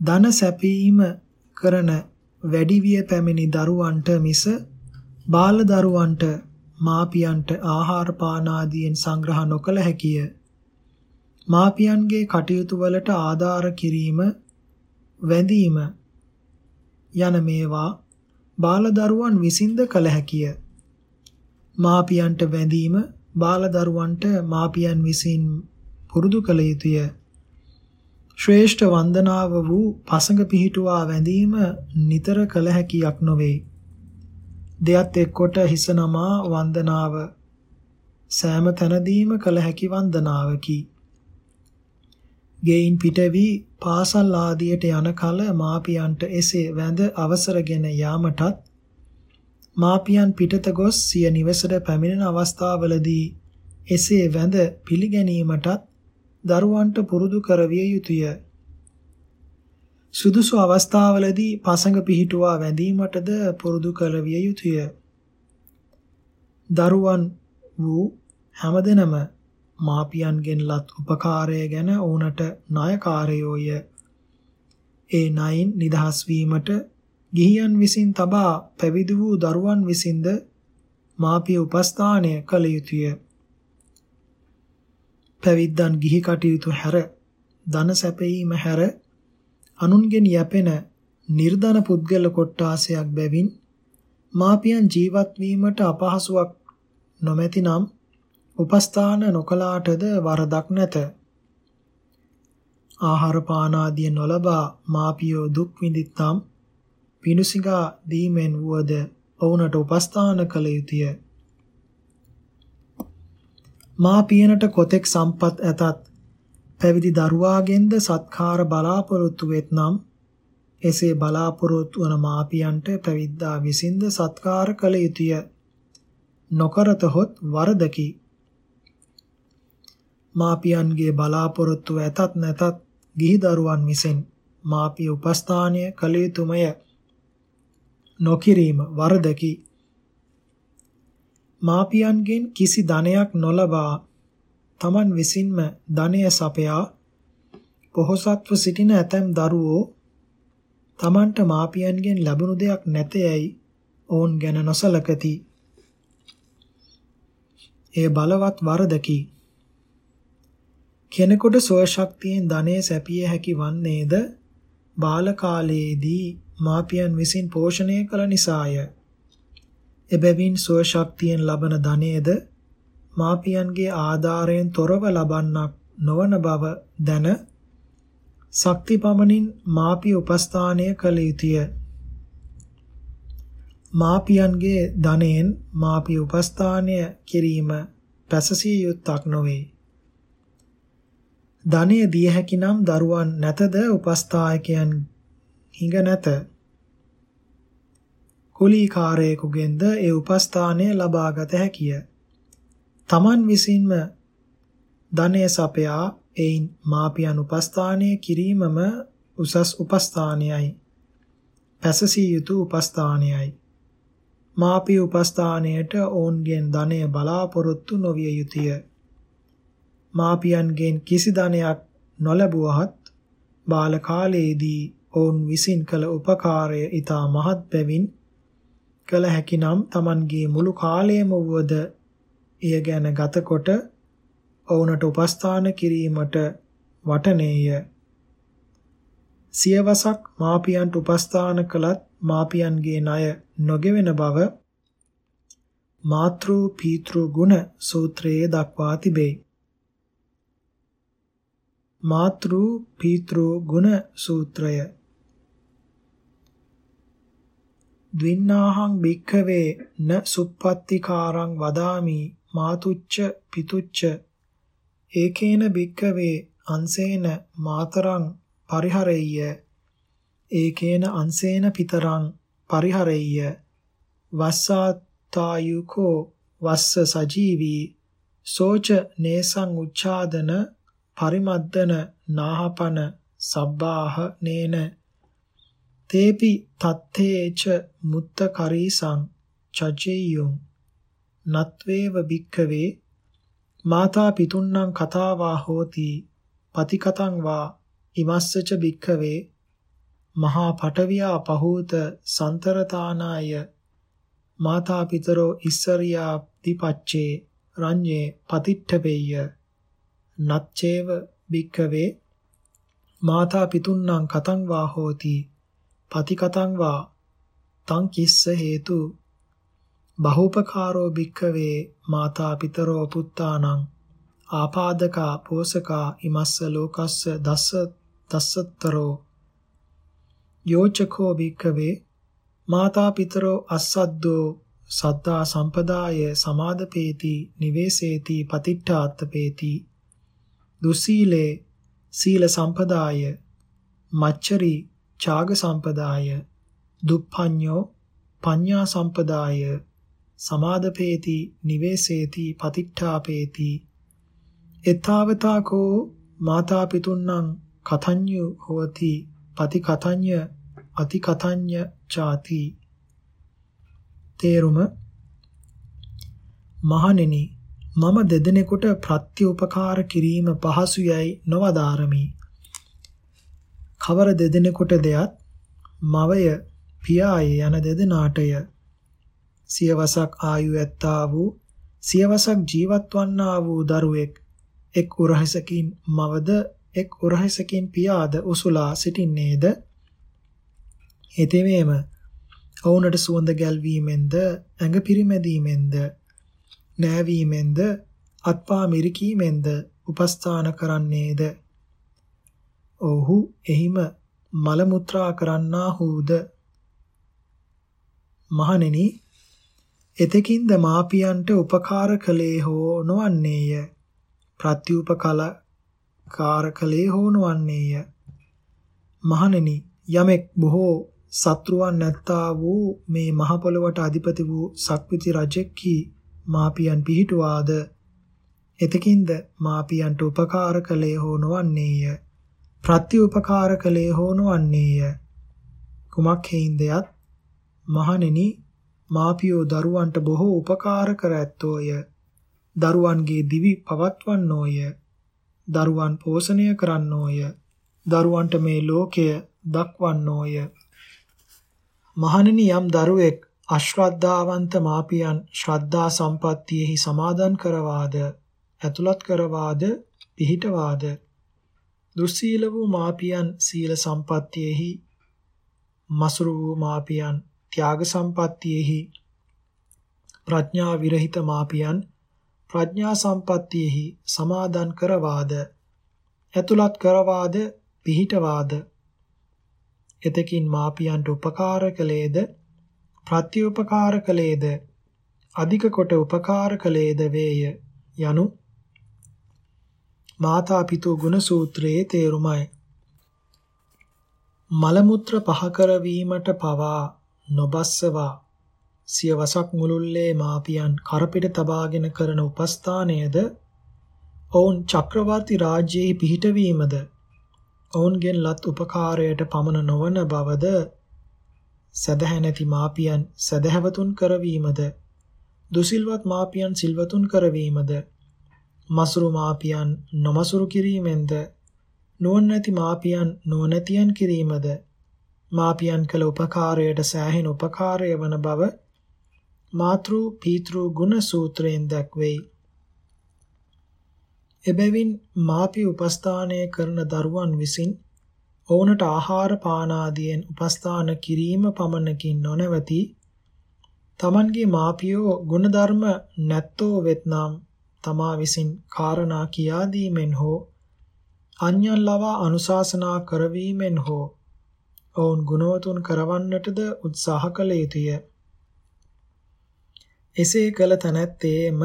ධන සැපීම කරන වැඩිවිය පැමිණි දරුවන්ට මිස බාල දරුවන්ට මාපියන්ට ආහාර පාන ආදියෙන් සංග්‍රහ නොකළ හැකිය. මාපියන්ගේ කටයුතු වලට ආධාර කිරීම වැඳීම යන මේවා බාල දරුවන් විසින්ද කළ හැකිය. මාපියන්ට වැඳීම බාල දරුවන්ට මාපියන් විසින් පුරුදු කළ යුතුය. ශ්‍රේෂ්ඨ වන්දනාව වූ පසඟ පිහිටුවා වැඳීම නිතර කළ හැකියක් නොවේ. දෙයත් එක්කොට හිස නමා වන්දනාව සෑම තැනදීම කළ හැකි වන්දනාවකි. ගෙයින් පිටවි පාසල් ආදියට යන කල මාපියන්ට එසේ වැඳ අවසරගෙන යාමටත් මාපියන් පිටත ගොස් සිය නිවසට පැමිණෙන අවස්ථාවලදී එසේ වැඳ පිළිගැනීමටත් දරුවන්ට පුරුදු කරවිය යුතුය. සුදුසු අවස්ථාවලදී පසඟ පිහිටුවා වැඳීමටද පුරුදු කරවිය යුතුය. දරුවන් වූ හැමදෙනම මාපියන්ගෙන් ලත් උපකාරය ගැන ඔවුන්ට ණයකාරයෝය. ඒ ණයින් නිදහස් වීමට ගිහියන් විසින් තබා පැවිදි වූ දරුවන් විසින්ද මාපිය උපස්ථානය කළ යුතුය. පැවිද්දන් ගිහි කටයුතු හැර ධන සැපයීම හැර අනුන්ගෙන් යැපෙන නිර්ධන පුද්ගල කොට්ටාසයක් බැවින් මාපියන් ජීවත් වීමට අපහසුයක් නොමැතිනම් උපස්ථාන නොකලාටද වරදක් නැත. ආහාර පාන ආදිය නොලබා මාපියෝ දුක් විඳිත්නම් පිණුසිඟා දීමෙන් වුවද ඔවුන්ට උපස්ථාන කළ යුතුය. මා පියනට කොතෙක් සම්පත් ඇතත් පැවිදි දරුවාගෙන්ද සත්කාර බලාපොරොත්තු වෙත්නම් එසේ බලාපොරොත්තු වන මාපියන්ට පැවිද්දා විසින්ද සත්කාර කළ යුතුය. නොකරතහොත් වරදකි. මාපියන්ගේ බලාපොරොත්තු ඇතත් නැතත් ගිහි දරුවන් විසින් මාපිය උපස්ථානය කළ යුතුමය නොකිරීම වරදකි මාපියන්ගෙන් කිසි ධනයක් නොලබා තමන් විසින්ම ධනය සපයා පොහොසත්ව සිටින ඇතැම් දරුවෝ තමන්ට මාපියන්ගෙන් ලැබුණු දෙයක් නැතයයි ඔවුන් ගැන නොසලකති. එය බලවත් වරදකි. කෙනෙකුට සොයශක්තියෙන් ධනය සැපිය හැකි වන්නේද බාල කාලයේදී මාපියන් විසින් පෝෂණය කළ නිසාය. එබැවින් සොයශක්තියෙන් ලබන ධනයද මාපියන්ගේ ආධාරයෙන් තොරව ලබන්නක් නොවන බව දැන ශක්ති පමණින් මාපිය උපස්ථානය කළ යුතුය. මාපියන්ගේ ධනයෙන් මාපිය උපස්ථානය කිරීම පැසසිය යුත්තක් නොවේ. ධනය දිය හැකි නම් දරුවන් නැතද උපස්ථායකයන් හිඟ නැත. කුලීකාරයෙකුගෙන්ද ඒ උපස්ථානය ලබාගත හැකිය. තමන් විසින්ම ධනය සපයා එයින් මාපියන් උපස්ථානය කිරීමම උසස් උපස්ථානයයි. පැසසිය යුතු උපස්ථානයයි. මාපිය උපස්ථානයට ඔවුන්ගෙන් ධනය බලාපොරොත්තු නොවිය යුතුය. මාපියන්ගෙන් කිසි ධනයක් නොලැබුවහත් බාල කාලයේදී ඔවුන් විසින් කළ උපකාරය ඊතා මහත් බැවින් කළ හැකිනම් Tamanගේ මුළු කාලයම වුවද එය ගැන ගතකොට ඔවුන්ට උපස්ථාන කිරීමට වටනේය. සියවසක් මාපියන්ට උපස්ථාන කළත් මාපියන්ගේ ණය නොගෙවෙන බව මාතෘ පීතෘ ගුණ සූත්‍රයේ දක්වා තිබේ. මාතෘ පීතෘ ගුණ සූත්‍රය ද්වින්නාහං භික්ඛවේ න සුප්පත්තිකාරං වදාමි මාතුච්ච පිතුච්ච ඒකේන භික්ඛවේ අංසේන මාතරං පරිහරෙය්‍ය ඒකේන අංසේන පිතරං පරිහරෙය්‍ය වස්සාතායුකෝ වස්ස සජීවී සෝච නේසං උච්ඡාදන පරිමද්දන නාහපන සබ්බාහ නේන තේපි තත්තේච මුත්ත කරීසං චජෙය්‍යුං නත්වේව භික්ඛවේ මාතා පිතුන්නම් කතාවා හෝති පතිකතං වා ඉමස්සච භික්ඛවේ මහා පටවියා පහූත සන්තරතානාය මාතා පිතරෝ ඉස්සරියා දිපච්චේ රඤ්ඤේ පතිට්ඨපෙය්‍ය නච්චේව භික්ඛවේ මාතා පිතුන්නම් කතං වා හෝති පතිකතං වා තං කිස්ස හේතු. බහූපකාරෝ භික්ඛවේ මාතා පිතරෝ පුත්තානං ආපාදකා පෝසකා ඉමස්ස ලෝකස්ස දස්ස දස්සතරෝ යෝචකෝ භික්ඛවේ මාතා පිතරෝ අස්සද්දෝ සත්තා සම්පදාය සමාදපේති නිවේසේති පතිට්ඨාත්තපේති. දුසීලේ සීල සම්පදාය මච්චරි ඡාග සම්පදාය දුප්පඤ්ඤෝ පඤ්ඤා සම්පදාය සමාදපේති නිවේසේති පතිට්ඨාපේති. එතාවතාකෝ මාතා පිතුන්නම් කතඤ්ඤු හෝති පති කතඤ්ඤ අති කතඤ්ඤ ചാති තේරුම මහණෙනි මම දෙදෙනෙකුට ප්‍රත්‍යඋපකාර කිරීම පහසුයයි නොවදාරමි. කවර දෙදෙනෙකුට දෙයත් මවය පියාය යන දෙදෙනාටය. සියවසක් ආයු ඇත්තා වූ සියවසක් ජීවත් වන්නා වූ දරුවෙක් එක් උරහිසකින් මවද එක් උරහිසකින් පියාද උසුලා සිටින්නේද? එතෙමෙම ඔවුන්ට සුවඳ ගැල්වීමෙන්ද ඇඟ පිරිමැදීමෙන්ද නෑවීමෙන්ද අත්පා මිරිකීමෙන්ද උපස්ථාන කරන්නේද? ඔහු එහිම මල මුත්‍රා කරන්නාහුද? මහණෙනි එතකින්ද මාපියන්ට උපකාර කළේ හෝ නොවන්නේය? ප්‍රත්‍යූපකල කාරකලේ හෝ නොවන්නේය? මහණෙනි යමෙක් බොහෝ සත්‍රුවන් නැත්තා වූ මේ මහ පොළවට අධිපති වූ සක්විති රජෙක්හි මාපියන් පිහිටුවාද? එතකින්ද මාපියන්ට උපකාර කළේ හෝ නොවන්නේය. ප්‍රත්‍යඋපකාර කළේ හෝ නොවන්නේය. කුමක් හේින්දයත් මහණෙනි මාපියෝ දරුවන්ට බොහෝ උපකාර කර ඇත්තෝය. දරුවන්ගේ දිවි පවත්වන්නෝය. දරුවන් පෝෂණය කරන්නෝය. දරුවන්ට මේ ලෝකය දක්වන්නෝය. මහණෙනි යම් දරුවෙක් අශ්‍රද්ධාවන්ත මාපියන් ශ්‍රද්ධා සම්පත්තියෙහි සමාදන් කරවාද ඇතුළත් කරවාද පිහිටවාද දුස්සීල වූ මාපියන් සීල සම්පත්තියෙහි මසුරු වූ මාපියන් ත්‍යාග සම්පත්තියෙහි ප්‍රඥා විරහිත මාපියන් ප්‍රඥා සම්පත්තියෙහි සමාදන් කරවාද ඇතුළත් කරවාද පිහිටවාද. එතකින් මාපියන්ට උපකාර කළේද ප්‍රත්‍යඋපකාර කළේද අධික කොට උපකාර කළේද වේය යනු මාතා පිතු ගුණ සූත්‍රයේ තේරුමයි. මල මුත්‍ර පහ කරවීමට පවා නොබස්සවා සියවසක් මුළුල්ලේ මාපියන් කරපිට තබාගෙන කරන උපස්ථානයද ඔවුන් චක්‍රවර්ති රාජ්‍යයේ පිහිටවීමද ඔවුන්ගෙන් ලත් උපකාරයට පමණ නොවන බවද සදහැ නැති මාපියන් සදහැවතුන් කරවීමද දුසිල්වත් මාපියන් සිල්වතුන් කරවීමද මසුරු මාපියන් නොමසුරු කිරීමෙන්ද නුවණැති මාපියන් නුවණැතියන් කිරීමද මාපියන් කළ උපකාරයට සෑහෙන උපකාරය වන බව මාතෘ පීතෘ ගුණ සූත්‍රයෙන් දැක්වෙයි. එබැවින් මාපි උපස්ථානය කරන දරුවන් විසින් ඔවුනට ආහාර පාන ආදියෙන් උපස්ථාන කිරීම පමණකින් නොනවති තමන්ගේ මාපියෝ ගුණධර්ම නැත්තෝ වෙත්නම් තමා විසින් කාරණා කියා දීමෙන් හෝ අන්‍යයන් ලවා අනුශාසනා කරවීමෙන් හෝ ඔවුන් ගුණවතුන් කරවන්නටද උත්සාහ කළ යුතුය. එසේ කළ තැනැත්තේම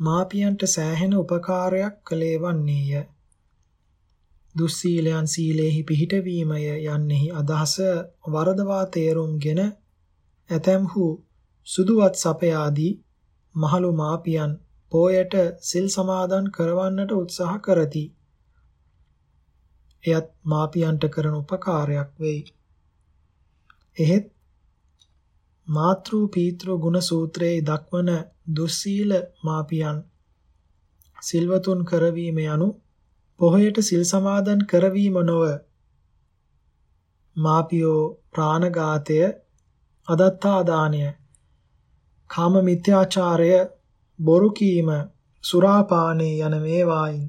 මාපියන්ට සෑහෙන උපකාරයක් කළේ වන්නේය. දුස්සීලයන් සීලේහි පිහිටවීමය යන්නෙහි අදහස වරදවා තේරුම්ගෙන ඇතැම්හු සුදුවත් සපයාදී මහලු මාපියන් පෝයට සිල් සමාදන් කරවන්නට උත්සාහ කරති. එයත් මාපියන්ට කරන උපකාරයක් වෙයි. එහෙත් මාතෘ පීතෘ ගුණ සූත්‍රයේ දක්වන දුස්සීල මාපියන් සිල්වතුන් කරවීම යනු පොහොයට සිල් සමාදන් කරවීම නොව මාපියෝ ප්‍රාණඝාතය අදත්තා දානය කාම මිත්‍යාචාරය බොරු කීම, සුරාපානය යන මේවායින්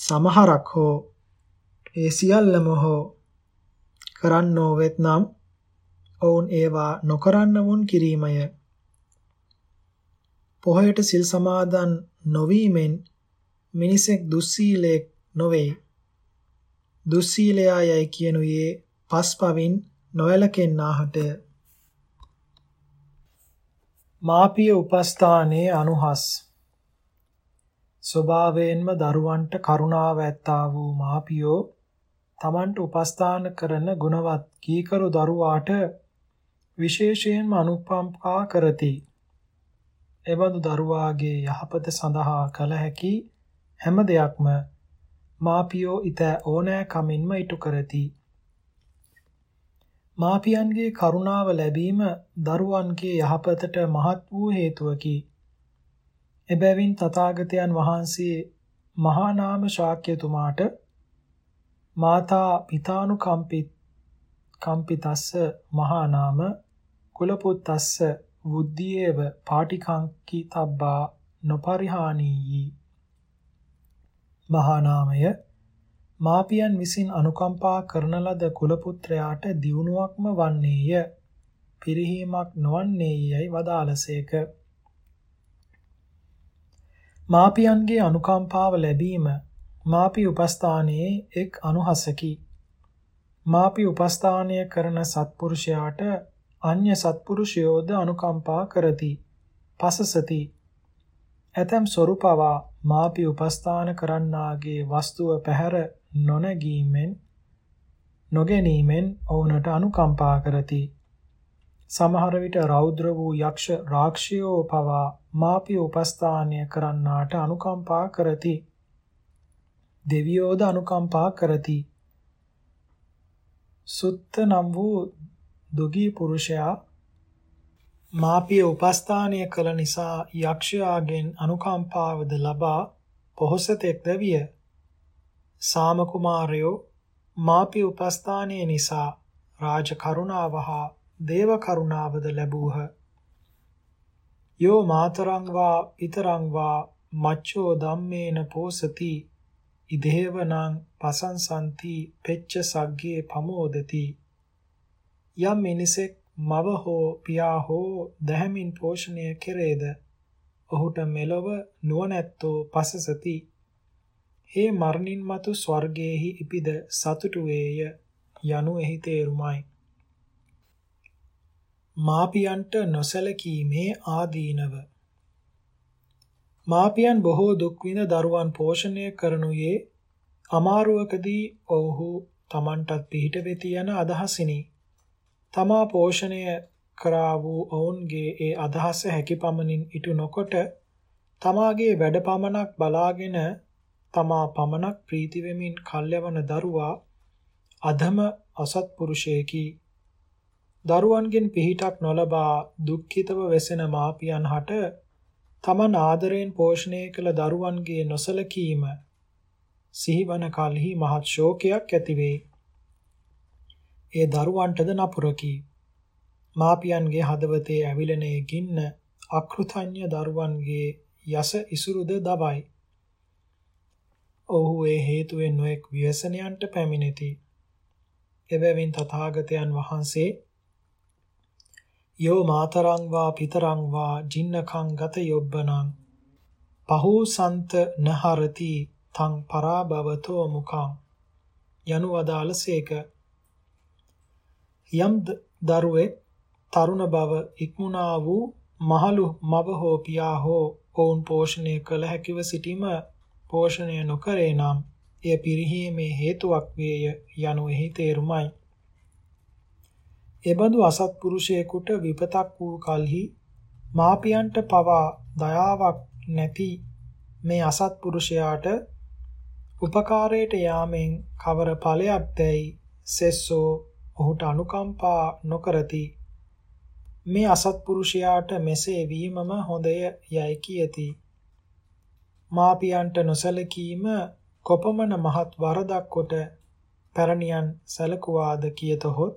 සමහරක් හෝ ඒ සියල්ලම හෝ කරන්නෝ වෙත්නම් ඔවුන් ඒවා නොකරන්න වුන් කිරීමය. පොහොයට සිල් සමාදන් නොවීමෙන් මිනිසෙක් දුස්සීලයක් නොවේ. දුස්සීලයා යයි කියනුයේ පස්පවින් නොයලකෙන්නාහටය. මාපිය උපස්ථානයේ අනුහස් ස්වභාවයෙන්ම දරුවන්ට කරුණාව ඇත්තා වූ මාපියෝ තමන්ට උපස්ථාන කරන ගුණවත් කීකරු දරුවාට විශේෂයෙන්ම අනුකම්පා කරති. එබඳු දරුවාගේ යහපත සඳහා කළ හැකි හැම දෙයක්ම මාපියෝ ඊට ඕනෑ කමින්ම ඉටු කරති. මාපියන්ගේ කරුණාව ලැබීම දරුවන්ගේ යහපතට මහත් වූ හේතුවකි. එබැවින් තථාගතයන් වහන්සේ මහා නාම ශාක්‍යතුමාට මාතා පිතානුකම්පිත කම්පිතස්ස මහා නාම කුලපුත්තස්ස බුද්ධියේව පාටිකංකි තබ්බා නොපරිහානීයි මහා නාමය මාපියන් විසින් අනුකම්පා කරන ලද කුල පුත්‍රයාට දියුණුවක්ම වන්නේය. පිරිහීමක් නොවන්නේයයි වදාළසේක. මාපියන්ගේ අනුකම්පාව ලැබීම මාපි උපස්ථානයේ එක් අනුහසකි. මාපි උපස්ථානය කරන සත්පුරුෂයාට අන්‍ය සත්පුරුෂයෝද අනුකම්පා කරති. පසසති. ඇතම් සොරුපවා මාපි උපස්ථාන කරන්නාගේ වස්තුව පැහැර නොනැගීමෙන් නොගැනීමෙන් ඔවුනට අනුකම්පා කරති. සමහර විට රෞද්‍ර වූ යක්ෂ රාක්ෂියෝ පවා මාපිය උපස්ථානය කරන්නාට අනුකම්පා කරති. දෙවියෝද අනුකම්පා කරති. සුත්ත නම් වූ දුගී පුරුෂයා මාපිය උපස්ථානය කළ නිසා යක්ෂයාගෙන් අනුකම්පාවද ලබා පොහොසතෙක්ද විය. සාම කුමාරයෝ මාපිය උපස්ථානය නිසා රාජ කරුණාව හා දේව කරුණාවද ලැබූහ. යෝ මාතරං වා පිතරං වා මච්චෝ ධම්මේන පෝසති ඉදේවනං පසංසන්ති පෙච්ච සග්ගේ පමෝදති යම් මිනිසෙක් මව හෝ පියා හෝ දැහැමින් පෝෂණය කෙරේද ඔහුට මෙලොව නුවණැත්තෝ පසසති හේ මරණින් මතු ස්වර්ගයේහි ඉපිද සතුටු වේය යනු එහි තේරුමයි මාපියන්ට නොසැලකීමේ ආදීනව මාපියන් බොහෝ දුක් විඳ දරුවන් පෝෂණය කරනුයේ අමාරුවකදී ඔවුහු Tamanටත් පිහිට වෙති යන අදහසිනි. තමා පෝෂණය කරා වූ ඔවුන්ගේ ඒ අදහස හැකිපමණින් ඉටු නොකොට තමාගේ වැඩ පමණක් බලාගෙන තමා පමණක් ප්‍රීති වෙමින් කල්යවන දරුවා අධම අසත්පුරුෂයෙකි. දරුවන්ගෙන් පිහිටක් නොලබා දුක්ඛිතව වෙසෙන මාපියන් හට තමන් ආදරයෙන් පෝෂණය කළ දරුවන්ගේ නොසලකීම සිහිවන කලෙහි මහත් ශෝකයක් ඇති වේ. ඒ දරුවන්ටද නපුරකි. මාපියන්ගේ හදවතේ ඇවිලෙන ගින්න අකෘතඥ දරුවන්ගේ යස ඉසුරුද දවයි. ඔහු ඒ හේතුවෙන් නොඑක් ව්‍යසනයන්ට පැමිණෙති. එබැවින් තථාගතයන් වහන්සේ යෝ මාතරං වා පිතරං වා ජින්නකං ගත යොබ්බනං පහූසන්ත නහරති තං පරාභවතෝ මුඛං යනු වදාළසේක යම් දරුවෙක් තරුණ බව ඉක්මුණා වූ මහලු මව හෝ පියා හෝ ඔවුන් පෝෂණය කළ හැකිව සිටීම පෝෂණය නොකරේ නම් එය පිරිහීමේ හේතුවක් වේය යනු එහි තේරුමයි. එබඳු අසත්පුරුෂයෙකුට විපතක් වූ කලෙහි මාපියන්ට පවා දයාවක් නැති මේ අසත්පුරුෂයාට උපකාරයට යාමෙන් කවර ඵලයක් දැයි සෙස්සෝ ඔහුට අනුකම්පා නොකරති මේ අසත්පුරුෂයාට මෙසේ වීමම හොඳය යයි කියති මාපියන්ට නොසලකීම කොපමණ මහත් වරදක් කොට පැරණියන් සැලකුවාද කියතොත්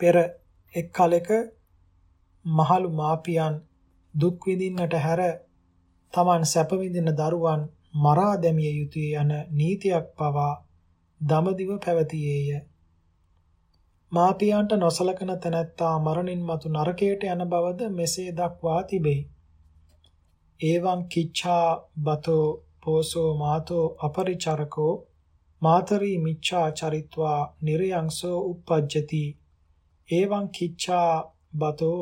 පෙර එක් කලෙක මහලු මාපියන් දුක් විඳින්නට හැර Taman සැප විඳින දරුවන් මරා දැමිය යුතුය යන නීතියක් පවා දමදිව පැවතියේය. මාපියන්ට නොසලකන තැනැත්තා මරණින් මතු නරකයට යන බවද මෙසේ දක්වා තිබේ. ඒවං කිච්ඡා බතෝ පෝසෝ මාතෝ අපරිචරකෝ මාතරී මිච්ඡා චරිත්වා නිරයංසෝ uppajjati ඒවං කිච්ඡා බතෝ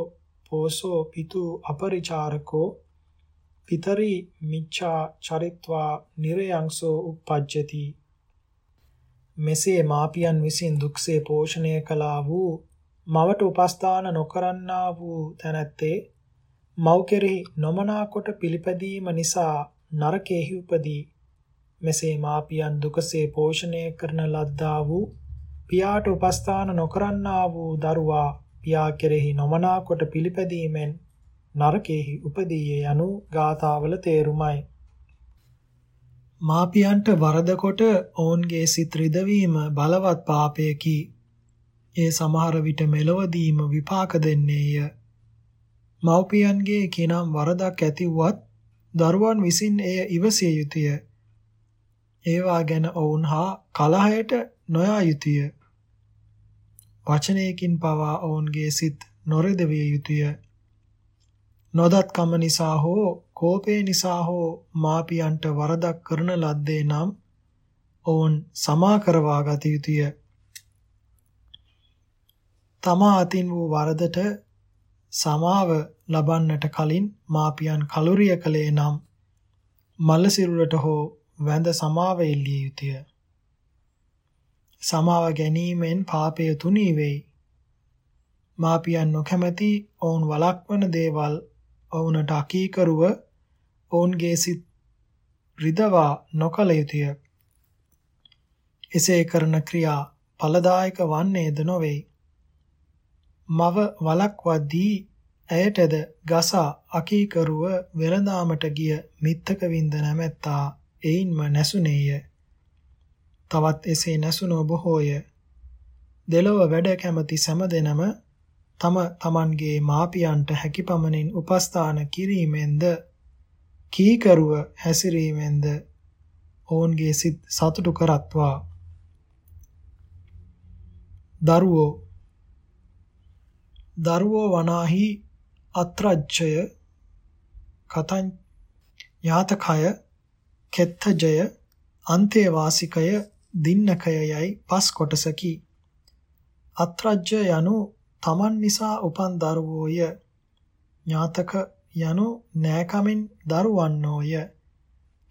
පෝසෝ පිතු අපරිචාරකෝ පිතරි මිච්ඡා චරිත්වා නිරයංසෝ uppajjati මෙසේ මාපියන් විසින් දුක්සේ පෝෂණය කළා වූ මවට උපස්ථාන නොකරන්නා වූ තැනැත්තේ මව් කෙරෙහි නොමනා කොට පිළිපැදීම නිසා නරකෙහි උපදී මෙසේ මාපියන් දුකසේ පෝෂණය කරන ලද්දා වූ පියාට උපස්ථාන නොකරන්නා වූ දරුවා පියා කෙරෙහි නොමනා කොට පිළිපැදීමෙන් නරකෙහි උපදීය යනු ගාථාවල තේරුමයි. මාපියන්ට වරද කොට ඔවුන්ගේ සිත් රිදවීම බලවත් පාපයකි. ඒ සමහර විට මෙලොවදීම විපාක දෙන්නේය. මව්පියන්ගේ කිනම් වරදක් ඇතිවුවත් දරුවන් විසින් එය ඉවසිය යුතුය. ඒවා ගැන ඔවුන් හා කලහයට නොයා යුතුය. වචනයකින් පවා ඔවුන්ගේ සිත් නොරෙදවිය යුතුය. නොදත්කම නිසා හෝ කෝපය නිසා හෝ මාපියන්ට වරදක් කරන ලද්දේ නම් ඔවුන් සමා කරවා ගත යුතුය. තමා අතින් වූ වරදට සමාව ලබන්නට කලින් මාපියන් කලුරිය කළේ නම් මල්ල සිරුරට හෝ වැඳ සමාව එල්ලිය යුතුය. සමාව ගැනීමෙන් පාපය තුනී වෙයි. මාපියන් නොකැමැති ඔවුන් වළක්වන දේවල් ඔවුන්ට අකීකරුව ඔවුන්ගේ සිත් රිදවා නොකල යුතුය. එසේ කරන ක්‍රියා ඵලදායක වන්නේද නොවේ. මව වළක්වද්දී ඇයටද ගසා අකීකරුව වෙළඳාමට ගිය මිත්තක වින්ද නැමැත්තා එයින්ම නැසුනේය. තවත් එසේ නැසුනෝ බොහෝය. දෙලොව වැඩ කැමති සෑම තම තමන්ගේ මාපියන්ට හැකිපමණින් උපස්ථාන කිරීමෙන්ද කීකරුව හැසිරීමෙන්ද ඔවුන්ගේ සිත් සතුටු කරත්වා දරුවෝ දරුවෝ වනාහි අත්‍රජ්ජය කතං යාතකය කෙත්තජය අන්තේවාසිකය දින්නකය යයි පස් කොටසකි. අත්‍රජ්ජ යනු තමන් නිසා උපන් දරුවෝය. ඥාතක යනු නෑකමින් දරුවන්නෝය.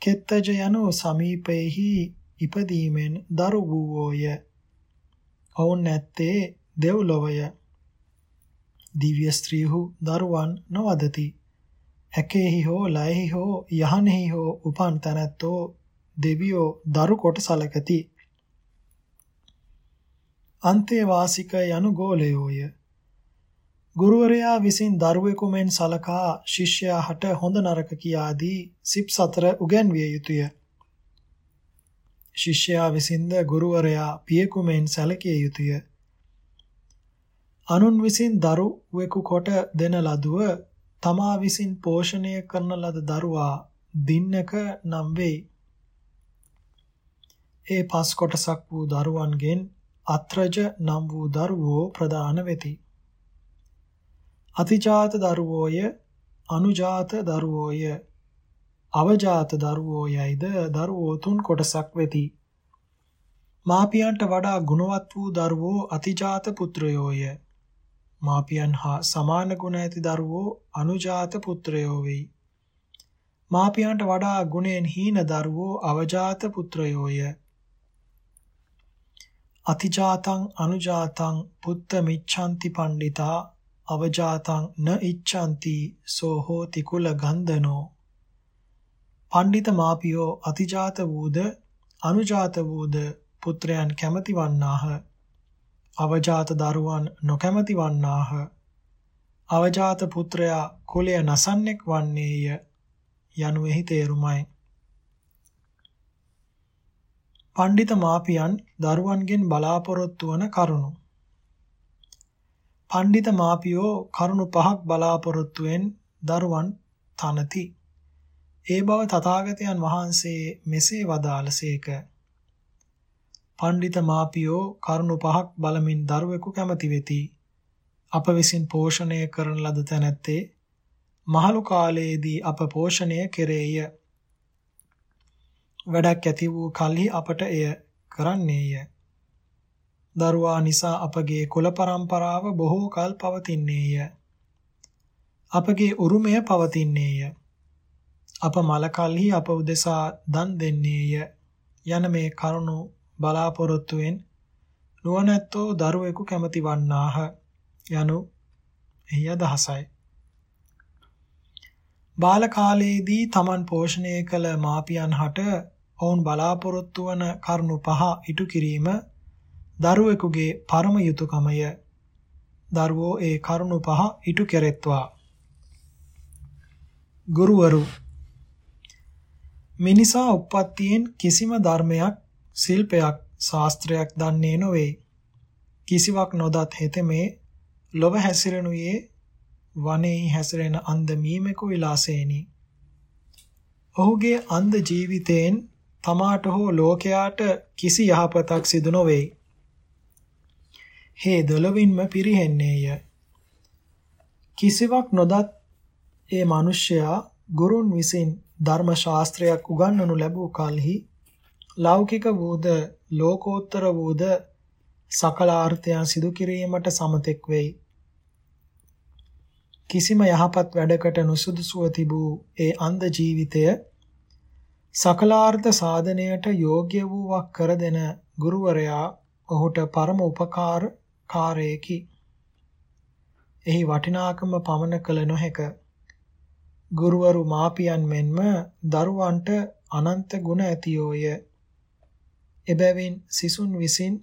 කෙත්තජ යනු සමීපෙහි ඉපදීමෙන් දරු වූවෝය ඔවුන් නැත්තේ දෙව්ලොවය. දිව්‍ය ස්ත්‍රීහු දරුවන් නොවදති ඇකෙහි හෝ ලයෙහි හෝ යහනෙහි හෝ උපන් තැනැත්තෝ දෙවියෝ දරු කොට සලකති අන්තේවාසික යනු ගෝලයෝය ගුරුවරයා විසින් දරුවෙකු මෙන් සලකා ශිෂ්‍යයාට හොඳ නරක කියාදී සිප් සතර උගන්විය යුතුය. ශිෂ්‍යයා විසින්ද ගුරුවරයා පියෙකු මෙන් සැලකිය යුතුය. අනුන් විසින් දරුවෙකු කොට දෙන ලදුව තමා විසින් පෝෂණය කරන ලද දරුවා දින්නක නම් වෙයි. ඒ පස් කොටසක් වූ දරුවන්ගෙන් අත්‍රජ නම් වූ දරුවෝ ප්‍රදාන වෙති. අතිජාත දරුවෝය අනුජාත දරුවෝය අවජාත දරුවෝයයිද දරුවෝ තුන් කොටසක් වෙති මාපියන්ට වඩා ගුණවත් වූ දරුවෝ අතිජාත පුත්‍රයෝය මාපියන් හා සමාන ගුණ ඇති දරුවෝ අනුජාත පුත්‍රයෝ වෙයි. මාපියන්ට වඩා ගුණෙන් හීන දරුවෝ අවජාත පුත්‍රයෝය අතිජාතං අනුජාතං පුත්ත මිච්ඡanti පණ්ඩිතා අවජාතං න ඉච්ඡanti සෝ හෝති කුල ගන්ධනෝ. පණ්ඩිත මාපියෝ අතිජාත වූද අනුජාත වූද පුත්‍රයන් කැමති වන්නාහ. අවජාත දරුවන් නොකැමති වන්නාහ අවජාත පුත්‍රයා කුලය නසන්නෙක් වන්නේය යනුෙහි තේරුමයි පණ්ඩිත මාපියන් දරුවන්ගෙන් බලාපොරොත්තු වන කරුණු පණ්ඩිත මාපියෝ කරුණු පහක් බලාපොරොත්තුෙන් දරුවන් තනති. ඒ බව තථාගතයන් වහන්සේ මෙසේ වදාළසේක. පණ්ඩිත මාපියෝ කරුණු පහක් බලමින් දරුවෙකු කැමති වෙති. අප විසින් පෝෂණය කරන ලද තැනැත්තේ මහලු කාලයේදී අප පෝෂණය කෙරේය. වැඩක් ඇති වූ කල්හි අපට එය කරන්නේය. දරුවා නිසා අපගේ කුල પરම්පරාව බොහෝ කල් පවතින්නේය. අපගේ උරුමය පවතින්නේය. අප මල කල්හි අප උදෙසා දන් දෙන්නේය. යන මේ කරුණු බලාපොරොත්තුෙන් නුවණැත්තෝ දරුවෙකු කැමති වන්නාහ යනු එහි අදහසයි. බාල කාලයේදී Taman පෝෂණය කළ මාපියන් හට ඔවුන් බලාපොරොත්තු වන කරුණු පහ ඉටු කිරීම දරුවෙකුගේ පරම යුතුයකමය. දරුවෝ ඒ කරුණු පහ ඉටු කෙරෙත්වා. ගුරුවරු මිනිසා උප්පත්තියෙන් කිසිම ධර්මයක්, ශිල්පයක්, ශාස්ත්‍රයක් දන්නේ නොවේ. කිසිවක් නොදත් හෙතෙමේ ලොව හැසිරෙනුයේ වනයේ හැසිරෙන අන්ධ මීමෙකු විලාසේනි. ඔහුගේ අන්ධ ජීවිතයෙන් තමාට හෝ ලෝකයාට කිසි යහපතක් සිදු නොවේ. හේ දොළවින්ම පිරිහෙන්නේය. කිසිවක් නොදත් ඒ මිනිසයා ගුරුන් විසින් ධර්ම ශාස්ත්‍රයක් උගන්වනු ලැබූ කලෙහි ලෞකික වූද ලෝකෝත්තර වූද සකල ආර්ථයන් සිදු කිරීමට සමතෙක් වෙයි. කිසිම යහපත් වැඩකට නුසුදුසුව තිබූ ඒ අන්ධ ජීවිතය සකලාර්ථ සාධනයට යෝග්‍ය වූවක් කර දෙන ගුරුවරයා ඔහුට පරම උපකාර කාරයකි. එහි වටිනාකම පමන කළ නොහැක. ගුරුවරු මාපියන් මෙන්ම දරුවන්ට අනන්ත ගුණ ඇතියෝය. එබැවින් සිසුන් විසින්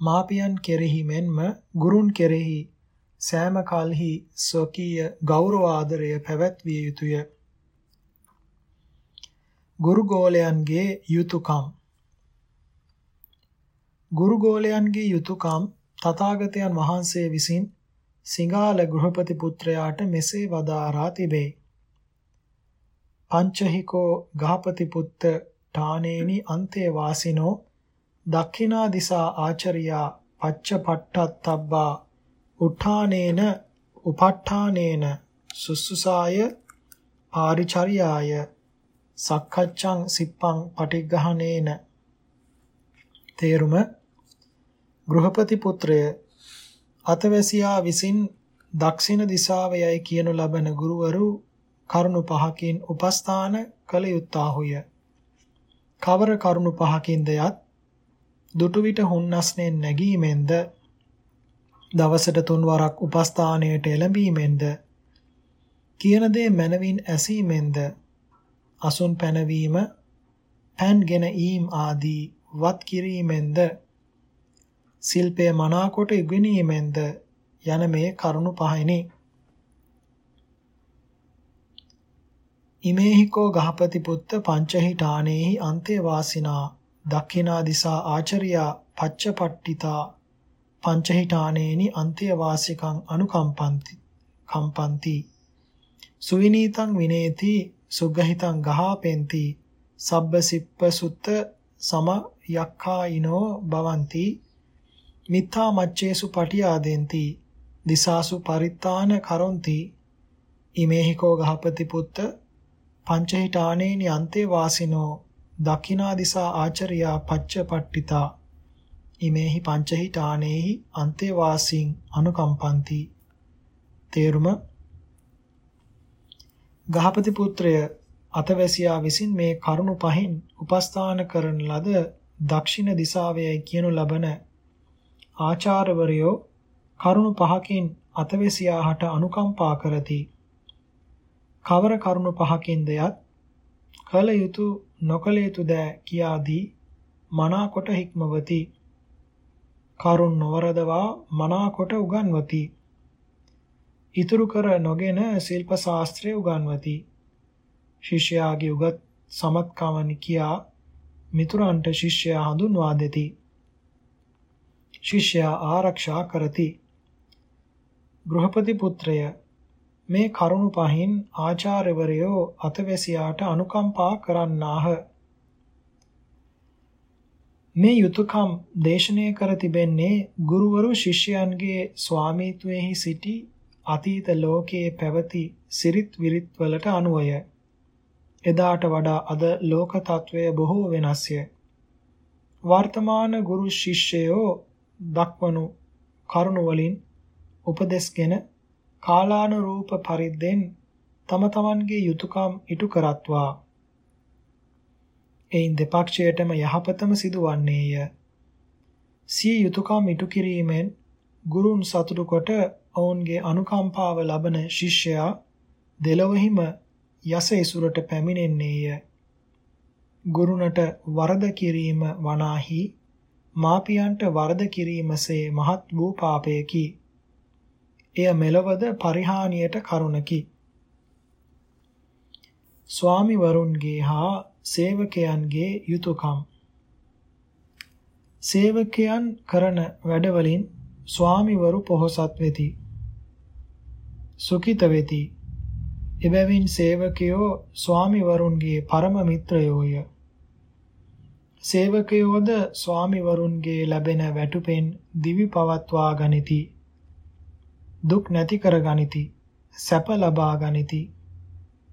මාපියන් කෙරෙහි මෙන්ම ගුරුන් කෙරෙහි සෑම කල්හි ස්වකීය ගෞරව ආදරය පැවැත්විය යුතුය. ගුරු ගෝලයන්ගේ යුතුයකම් ගුරු ගෝලයන්ගේ යුතුයකම් තථාගතයන් වහන්සේ විසින් සිංහාල ගෘහපති පුත්‍රයාට මෙසේ වදාරා තිබේ. පංචහිකෝ ගහපති පුත්ත ඨානේනි අන්තේ වාසිනෝ දක්ඛිනා දිසා ආචරියා පච්චපට්ඨත්තබ්බා උඨානේන උපට්ඨානේන සුසුසාය පාරිචර්යාය සක්කච්ඡං සිප්පං පටිග්ගහනේන තේරුම ගෘහපති පුත්‍රය අතවැසියා විසින් දක්ෂිණ දිසාව යයි කියනු ලබන ගුරුවරු කරුණු පහකින් උපස්ථාන කළ යුත්තාහුය. කවර කරුණු පහකින්ද යත් දුටු විට හුන්නස්නෙන් නැගීමෙන්ද දවසට තුන්වරක් උපස්ථානයට එළඹීමෙන්ද කියන දේ මනවින් ඇසීමෙන්ද අසුන් පැනවීම පෑන්ගෙන ඊම් ආදී වත් කිරීමෙන්ද ශිල්පය මනාකොට ඉගෙනීමෙන්ද යන මේ කරුණු පහෙනි. ඉමේහිකෝ ගහපති පුත්ත පංචහි ඨානේහි අන්තේ වාසිනා දක්ඛිනා දිසා ආචරියා පච්චපට්ඨිතා පංචහි ඨානේනි අන්තේ වාසිකං අනුකම්පන්ති කම්පන්ති. සුවිනීතං විනේති සුග්ගහිතං ගහාපෙන්ති. සබ්බ සිප්ප සුත්ත සම යක්ඛායිනෝ භවಂತಿ. මිත්තා මච්චේසු පටියාදෙන්ති. දිසාසු පරිත්තාන කරොන්ති. ඉමේහිකෝ ගහපති පුත්ත පංචහිතානේනි අන්තේ වාසිනෝ දකිනා දිසා ආචරියා පච්ච පට්ටිතා ඉමේහි පංචහිතානේහි අන්තේ වාසින් අනුකම්පන්ති. තේරුම? ගහපති පුත්‍රය අතවැසියා විසින් මේ කරුණු පහින් උපස්ථාන කරන ලද දක්ෂිණ දිසාවේයි කියනු ලබන ආචාර්යවරයෝ කරුණු පහකින් අතවැසියාට අනුකම්පා කරති. කවර කරුණු පහකින්ද යත් කල යුතු නොකල යුතු දෑ කියාදී මනාකොට හික්මවති. කරුණ නොවරදවා මනාකොට උගන්වති. ඉතුරු කර නොගෙන ශිල්ප ශාස්ත්‍රය උගන්වති. ශිෂ්‍යයාගේ උගත් සමත්කම කියා මිතුරන්ට ශිෂ්‍යයා හඳුන්වා දෙති. ශිෂ්‍යයා ආරක්ෂා කරති. ගෘහපති පුත්‍රය මේ කරුණු පහින් ආචාර්යවරයෝ අතවැසියාට අනුකම්පා කරන්නාහ. මේ යුතුයකම් දේශනය කර තිබෙන්නේ ගුරුවරු ශිෂ්‍යයන්ගේ ස්වාමීත්වයෙහි සිටි අතීත ලෝකයේ පැවති සිරිත් විරිත් වලට අනුවය. එදාට වඩා අද ලෝක තත්වය බොහෝ වෙනස්ය. වර්තමාන ගුරු ශිෂ්‍යයෝ දක්වනු කරුණ වලින් උපදෙස්ගෙන කාලානුරූප පරිද්දෙන් තම තමන්ගේ යුතුයකම් ඉටු කරත්වා. එයින් දෙපක්ෂයටම යහපතම සිදුවන්නේය. සිය යුතුයකම් ඉටු කිරීමෙන් ගුරුන් සතුටු කොට ඔවුන්ගේ අනුකම්පාව ලබන ශිෂ්‍යයා දෙලොවෙහිම යස ඉසුරට පැමිණෙන්නේය. ගුරුණට වරද කිරීම වනාහි මාපියන්ට වරද කිරීමසේ මහත් වූ පාපයකි. එය මෙලවද පරිහානියට කරුණකි. ස්වාමිවරුන්ගේ හා සේවකයන්ගේ යුතුයකම් සේවකයන් කරන වැඩවලින් ස්වාමිවරු පොහොසත් වෙති. සුඛිත වෙති. එබැවින් සේවකයෝ ස්වාමිවරුන්ගේ පරම මිත්‍රයෝය. සේවකයෝද ස්වාමිවරුන්ගේ ලැබෙන වැටුපෙන් දිවි පවත්වා ගනිති. දුක් නැති කර ගනිති. සැප ලබා ගනිති.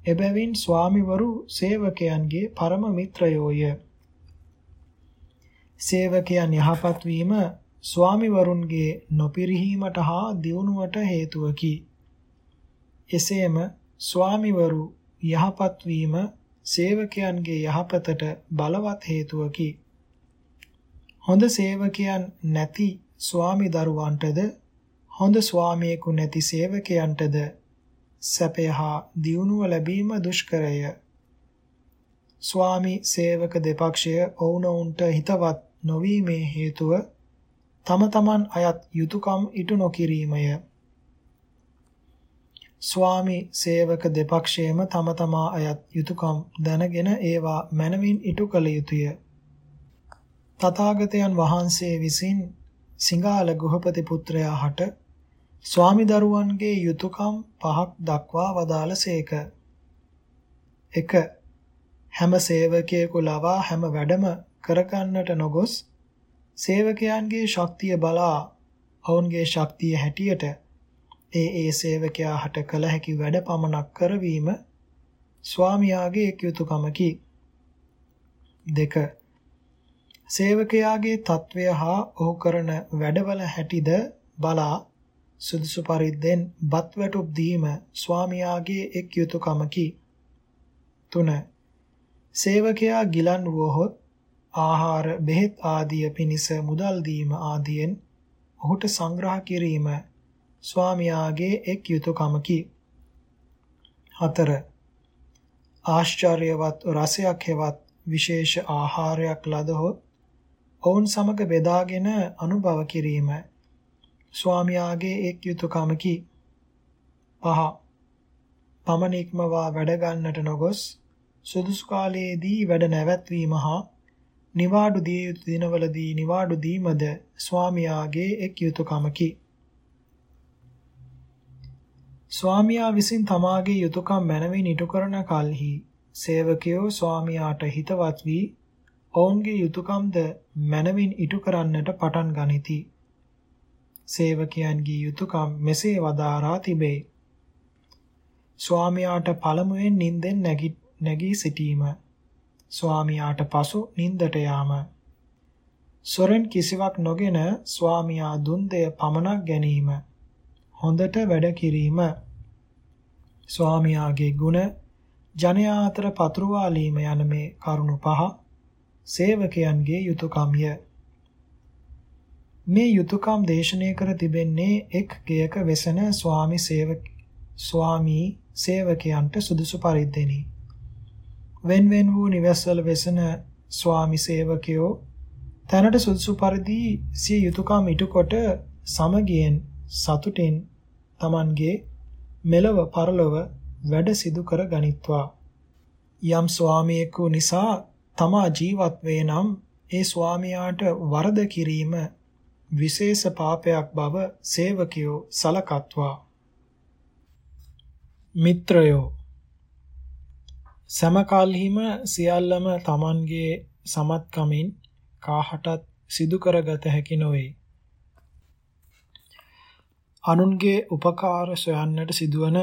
එබැවින් ස්වාමිවරු සේවකයන්ගේ පරම මිත්‍රයෝය. සේවකයන් යහපත් වීම ස්වාමිවරුන්ගේ නොපිරිහීමට හා දියුණුවට හේතුවකි. එසේම ස්වාමිවරු යහපත් වීම සේවකයන්ගේ යහපතට බලවත් හේතුවකි. හොඳ සේවකයන් නැති ස්වාමි දරුවන්ටද හොඳ ස්වාමියෙකු නැති සේවකයන්ටද සැපය හා දියුණුව ලැබීම දුෂ්කරය. ස්වාමි සේවක දෙපක්ෂය ඔවුනොවුන්ට හිතවත් නොවීමේ හේතුව තම තමන් අයත් යුතුයකම් ඉටු නොකිරීමය. ස්වාමි සේවක දෙපක්ෂයේම තම තමා අයත් යුතුයකම් දැනගෙන ඒවා මනවින් ඉටු කළ යුතුය. තථාගතයන් වහන්සේ විසින් සිංහාල ගෘහපති පුත්‍රයා හට ස්වාමි දරුවන්ගේ යුතුයකම් පහක් දක්වා වදාළසේක. 1. හැම සේවකයෙකු ලවා හැම වැඩම කරගන්නට නොගොස් සේවකයන්ගේ ශක්තිය බලා ඔවුන්ගේ ශක්තිය හැටියට ඒ ඒ සේවකයා හට කළ හැකි වැඩ පමණක් කරවීම ස්වාමියාගේ එක් යුතුයකමකි. දෙක සේවකයාගේ తත්වය හා ඔහු කරන වැඩවල හැටිද බලා සුදුසු පරිද්දෙන් බත් වැටුප් දීම ස්වාමියාගේ එක් යුතුයකමකි. 3. සේවකයා ගිලන් වුවහොත් ආහාර බෙහෙත් ආදිය පිණිස මුදල් දීම ආදියෙන් ඔහුට සංග්‍රහ කිරීම ස්වාමියාගේ එක් යුතුයකමකි. 4. ආශ්චර්යවත් රසයක් හෙවත් විශේෂ ආහාරයක් ලදහොත් ඔවුන් සමග බෙදාගෙන අනුභව කිරීම ස්වාමියාගේ එක් යුතුයකමකි. 5. පමණ ඉක්මවා වැඩ ගන්නට නොගොස් සුදුසු කාලයේදී වැඩ නැවැත්වීම හා නිවාඩු දිය යුතු දිනවලදී නිවාඩු දීමද ස්වාමියාගේ එක් යුතුයකමකි. ස්වාමියා විසින් තමාගේ යුතුයකම් මැනවින් ඉටු කරන කලෙහි සේවකයෝ ස්වාමියාට හිතවත් වී ඔවුන්ගේ යුතුයකම්ද මැනවින් ඉටු කරන්නට පටන් ගනිති. සේවකයන්ගේ යුතුයකම් මෙසේ වදාරා තිබේ. ස්වාමියාට පළමුවෙන් නිින්දෙන් නැගී නැගී සිටීම. ස්වාමියාට පසු නිින්දට යාම. සොරෙන් කිසිවක් නොගෙන ස්වාමියා දුන් දෙය පමණක් ගැනීම. හොඳට වැඩ කිරීම ස්වාමියාගේ ගුණ ජනයා අතර පතුරවාලීම යන මේ කරුණු පහ සේවකයන්ගේ යුතුයකම්ය මේ යුතුයකම් දේශනය කර තිබෙන්නේ එක් ගයක වෙසෙන ස්වාමි සේවක ස්වාමී සේවකයන්ට සුදුසු පරිද්දෙනි wen wen වූ නිවස්වල වෙසෙන ස්වාමි සේවකයෝ තැනට සුදුසු පරිදි සිය යුතුයකම් ඉටුකොට සමගියෙන් සතුටින් Tamanගේ මෙලව පරලොව වැඩ සිදු කර ගනිත්වා. යම් ස්වාමියෙකු නිසා තමා ජීවත් වේ නම් ඒ ස්වාමියාට වරද කිරීම විශේෂ පාපයක් බව සේවකයෝ සලකත්වා. මිත්‍රයෝ සමකාලීම සියල්ලම Tamanගේ සමත්කමින් කාහටත් සිදු කරගත හැකි නොවේ. අනුන්ගේ උපකාර සොයන්නට සිදුවන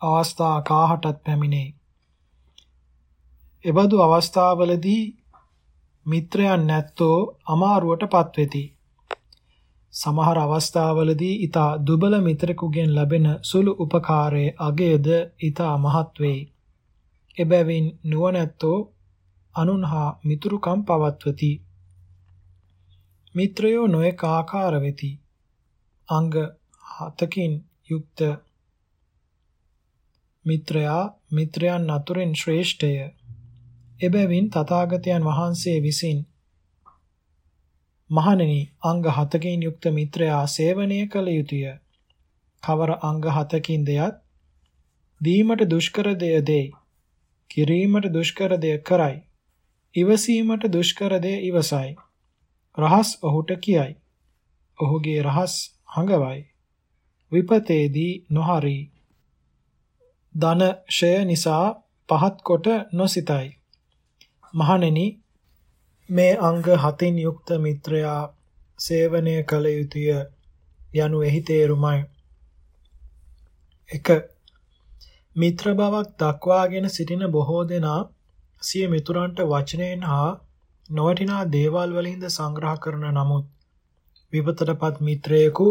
අවස්ථා කාහටත් පැමිණේ. එබඳු අවස්ථාවලදී මිත්‍රයන් නැත්තෝ අමාරුවට පත්වෙති. සමහර අවස්ථාවලදී ඊතා දුබල මිත්‍රෙකුගෙන් ලැබෙන සුළු උපකාරයේ අගයද ඊතා මහත් වෙයි. එබැවින් නුවණැත්තෝ අනුන්හා මිතුරුකම් පවත්වති. මිත්‍රයෝ නොඑක ආකාර වෙති. අංග හතකින් යුක්ත මිත්‍රයා මිත්‍රයන් අතුරෙන් ශ්‍රේෂ්ඨය. එබැවින් තථාගතයන් වහන්සේ විසින් මහණෙනි අංග හතකින් යුක්ත මිත්‍රයා සේවනය කළ යුතුය. කවර අංග හතකින් දෙයත් දීමට දුෂ්කර දෙය දෙයි. කිරීමට දුෂ්කර දෙය කරයි. ඉවසීමට දුෂ්කර දෙය ඉවසයි. රහස් ඔහුට කියයි. ඔහුගේ රහස් හඟවයි. විපතේදී නොහරි ධන ෂය නිසා පහත් කොට නොසිතයි මහණෙනි මේ අංග හතින් යුක්ත මිත්‍රයා සේවනය කළ යුතුය යනු එහි තේරුමයි 1 මිත්‍ර බවක් දක්වාගෙන සිටින බොහෝ දෙනා සිය මිතුරන්ට වචනයෙන් හා නොවටිනා දේවල් වලින්ද සංග්‍රහ කරන නමුත් විපතටපත් මිත්‍රයෙකු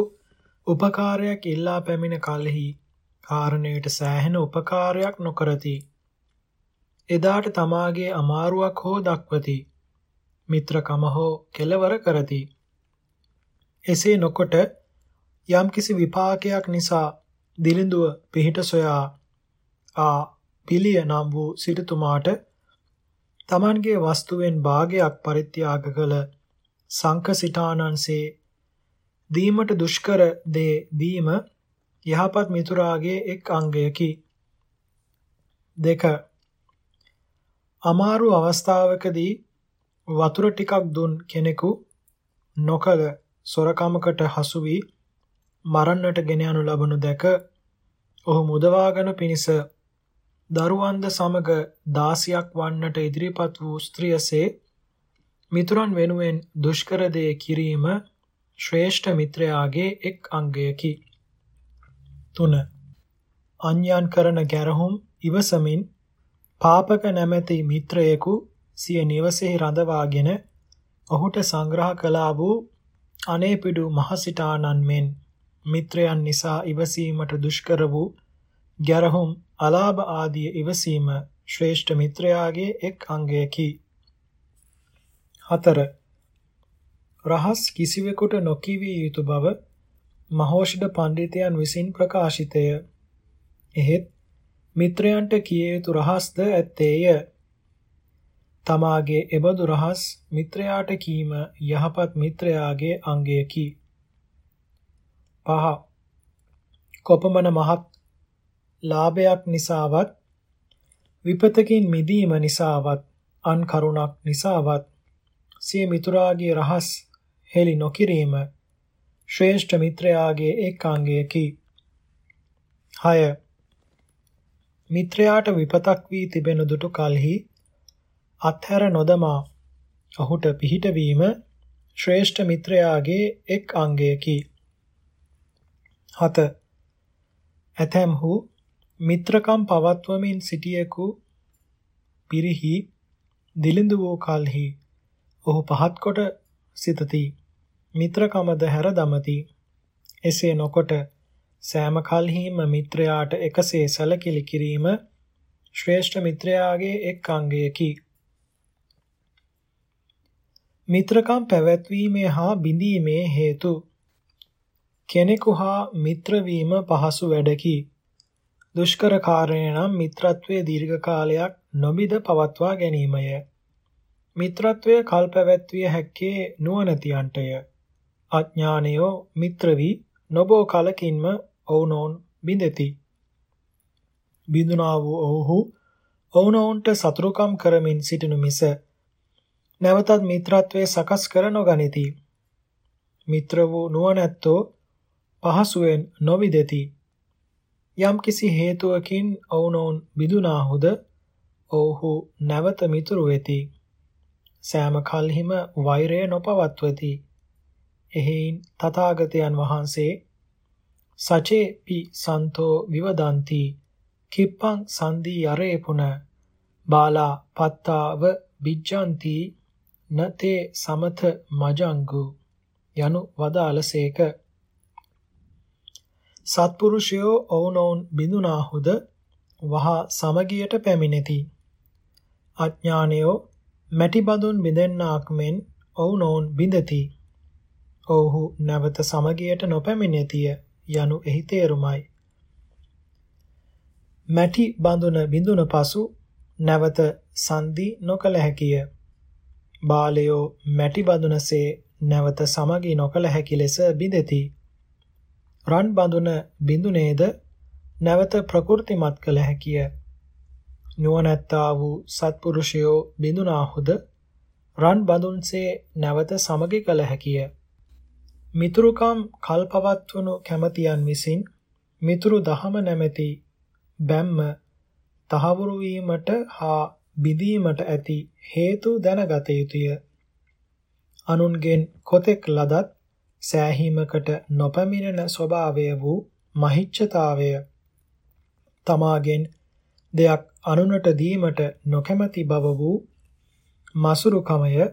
උපකාරයක් ඉල්ලා පැමිණ කලෙහි කාරණයට සෑහෙන උපකාරයක් නොකරති. එදාට තමාගේ අමාරුවක් හෝ දක්වති. මිත්‍රකම හෝ කෙලවර කරති. එසේ නොකොට යම්කිසි විපාකයක් නිසා දිලිඳුව පිහිට සොයා ආ පිළිය නම් වූ සිටුතුමාට තමන්ගේ වස්තුවෙන් භාගයක් පරිත්‍යාග කළ සංඝ සිතානන්සේ දීමට දුෂ්කර දේ දීම යහපත් මිතුරාගේ එක් අංගයකි. දෙක අමාරු අවස්ථාවකදී වතුර ටිකක් දුන් කෙනෙකු නොකල සොරකමකට හසු වී මරන්නට ගෙන යනු ලබනු දැක ඔහු මුදවාගෙන පිණිස දරුවන්ද සමග දාසියක් වන්නට ඉදිරිපත් වූ ස්ත්‍රියසේ මිතුරන් වෙනුවෙන් දුෂ්කර දේ කිරීම ශ්‍රේෂ්ඨ මිත්‍රයාගේ එක් අංගයකි. 3. අන්‍යයන් කරන ගැරහුම් ඉවසමින් පාපක නැමැති මිත්‍රයෙකු සිය නිවසෙහි රඳවාගෙන ඔහුට සංග්‍රහ කළා වූ අනේපිඩු මහසිටානන් මෙන් මිත්‍රයන් නිසා ඉවසීමට දුෂ්කර වූ ගැරහුම් අලාභ ආදී ඉවසීම ශ්‍රේෂ්ඨ මිත්‍රයාගේ එක් අංගයකි. 4. රහස් කිසිවෙකුට නොකිවිය යුතු බව මහෝෂධ පඬිතයන් විසින් ප්‍රකාශිතය. එහෙත් මිත්‍රයන්ට කිය යුතු රහස්ද ඇත්තේය. තමාගේ එබඳු රහස් මිත්‍රයාට කීම යහපත් මිත්‍රයාගේ අංගයකි. පහ කොපමණ මහත් ලාභයක් නිසාවත් විපතකින් මිදීම නිසාවත් අන් කරුණක් නිසාවත් සිය මිතුරාගේ රහස් හෙළි නොකිරීම ශ්‍රේෂ්ඨ මිත්‍රයාගේ එක් අංගයකි. 6 මිත්‍රයාට විපතක් වී තිබෙන දුටු කලෙහි අත්හැර නොදමා ඔහුට පිහිටවීම ශ්‍රේෂ්ඨ මිත්‍රයාගේ එක් අංගයකි. 7. ඇතැම්හු මිත්‍රකම් පවත්වමින් සිටියෙකු පිරිහි දිලිඳු වූ කලෙහි ඔහු පහත් කොට සිතති. මිත්‍රකමද හැර දමති. එසේ නොකොට සෑම කල්හිම මිත්‍රයාට එකසේ සැලකිලි කිරීම ශ්‍රේෂ්ඨ මිත්‍රයාගේ එක් අංගයකි. මිත්‍රකම් පැවැත්වීමේ හා බිඳීමේ හේතු කෙනෙකු හා මිත්‍ර වීම පහසු වැඩකි. දුෂ්කර කාරණය නම් මිත්‍රත්වයේ දීර්ඝ කාලයක් නොබිද පවත්වා ගැනීමය. මිත්‍රත්වය කල් පැවැත්විය හැක්කේ නුවණතියන්ටය. අඥානයෝ මිත්‍ර වී නොබෝ කලකින්ම ඔවුනොවුන් බිඳෙති. බිඳුනා වූ ඔවුහු ඔවුනොවුන්ට සතුරුකම් කරමින් සිටිනු මිස නැවතත් මිත්‍රත්වයේ සකස් කර නොගනිති. මිත්‍ර වූ නුවණැත්තෝ පහසුවෙන් නොවිදෙති. යම් කිසි හේතුවකින් ඔවුනොවුන් බිදුනාහුද ඔව්හු නැවත මිතුරු වෙති. සෑම කල්හිම වෛරය නොපවත්වති. එහෙයින් තථාගතයන් වහන්සේ සචේ පි සන්තෝ විවදಂತಿ කිප්පං සන්දී යරේපුන බාලා පත්තාව බිජ්ජಂತಿ නතේ සමත මජංගු යනු වදාළසේක. සත්පුරුෂයෝ ඔවුනොවුන් බිඳුනාහුද වහා සමගියට පැමිණෙති. අඥානයෝ මැටි බඳුන් බිඳෙන්නාක් මෙන් ඔවුනොවුන් බිඳති. ඔව්හු නැවත සමගියට නොපැමිණෙතිය යනු එහි තේරුමයි. මැටි බඳුන බිඳුන පසු නැවත සන්දි නොකළ හැකිය. බාලයෝ මැටි බඳුනසේ නැවත සමගි නොකළ හැකි ලෙස බිඳෙති. රන් බඳුන බිඳුනේද නැවත ප්‍රකෘතිමත් කළ හැකිය. නුවණැත්තා වූ සත්පුරුෂයෝ බිඳුනාහුද රන් බඳුන්සේ නැවත සමගි කළ හැකිය. මිතුරුකම් කල්පවත්වනු කැමැතියන් විසින් මිතුරු දහම නැමැති බැම්ම තහවුරු වීමට හා බිඳීමට ඇති හේතු දැනගත යුතුය. අනුන්ගෙන් කොතෙක් ලදත් සෑහීමකට නොපැමිණෙන ස්වභාවය වූ මහිච්ඡතාවය තමාගෙන් දෙයක් අනුනට දීමට නොකැමැති බව වූ මසුරුකමය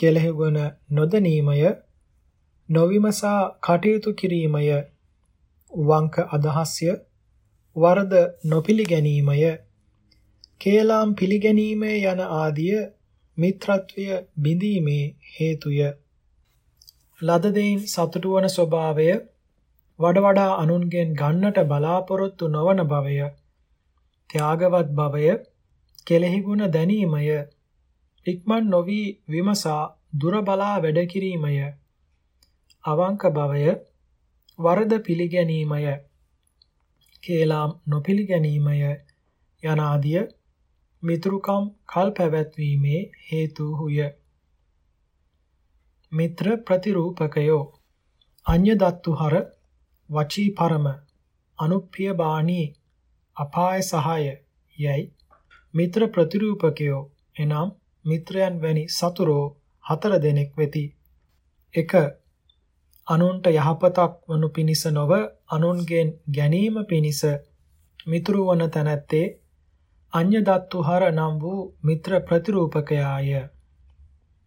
කෙලෙහිවන නොදැනීමය නොවිමසා කටයුතු කිරීමය වංක අදහස්ය වරද නොපිළිගැනීමය කේලාම් පිළිගැනීමේ යන ආදිය මිත්‍රත්වය බිඳීමේ හේතුය. ලද දෙයින් සතුටු වන ස්වභාවය වඩ වඩා අනුන්ගෙන් ගන්නට බලාපොරොත්තු නොවන බවය ත්‍යාගවත් බවය කෙලෙහි ගුණ දැනීමය ඉක්මන් නොවි විමසා දුර බලා වැඩ කිරීමය අවංක බවය වරද පිළිගැනීමය කේලාම් නොපිළිගැනීමය යනාදිය මිතුරුකම් කල් පැවැත්වීමේ හේතුහුය මිත්‍ර ප්‍රතිරූපකයෝ අඤ්‍ය දත්තුහර වචී පරම අනුප්පිය බාණී අපාය සහාය යයි මිත්‍ර ප්‍රතිරූපකයෝ එනම් මිත්‍රයන් වැනි සතුරෝ හතර දෙනෙක් වෙති. 1. අනුන්ට යහපතක් වනු පිණිස නොව අනුන්ගෙන් ගැනීම පිණිස මිතුරු වන තැනැත්තේ අඤ්‍ය දත්තුහර නම් වූ මිත්‍ර ප්‍රතිරූපකයාය.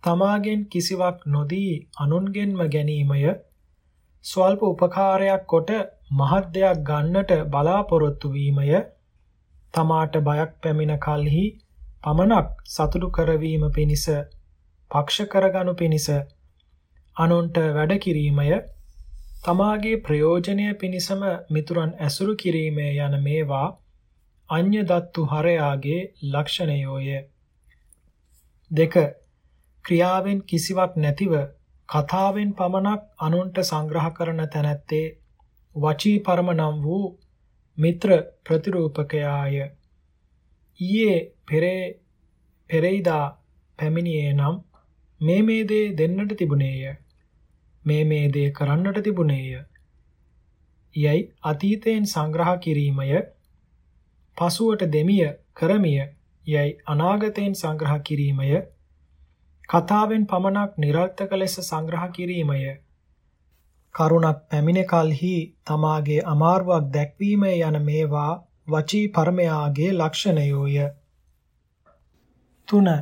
තමාගෙන් කිසිවක් නොදී අනුන්ගෙන්ම ගැනීමය. ස්වල්ප උපකාරයක් කොට මහත් දෙයක් ගන්නට බලාපොරොත්තු වීමය. තමාට බයක් පැමිණ කලෙහි පමණක් සතුටු කරවීම පිණිස පක්ෂ කරගනු පිණිස අනුන්ට වැඩ කිරීමය. තමාගේ ප්‍රයෝජනය පිණිසම මිතුරන් ඇසුරු කිරීම යන මේවා අඤ්‍ය දත්තු හරයාගේ ලක්ෂණයෝය දෙක ක්‍රියාවෙන් කිසිවක් නැතිව කතාවෙන් පමණක් අනුන්ට සංග්‍රහ කරන තැනැත්තේ වචී පරම නම් වූ මිත්‍ර ප්‍රතිරූපකයාය ඊයේ පෙරේ පෙරේදා පැමිණියේ නම් මේ මේ දේ දෙන්නට තිබුණේය. මේ මේ දේ කරන්නට තිබුණේය. යයි අතීතයෙන් සංග්‍රහ කිරීමය පසුවට දෙමිය කරමිය යයි අනාගතයෙන් සංග්‍රහ කිරීමය. කතාවෙන් පමණක් નિરර්ථක ලෙස සංග්‍රහ කිරීමය. කරුණක් පැමිණ කලෙහි තමාගේ අමාරුවක් දැක්වීම යන මේවා වචී පරමයාගේ ලක්ෂණයෝය. 3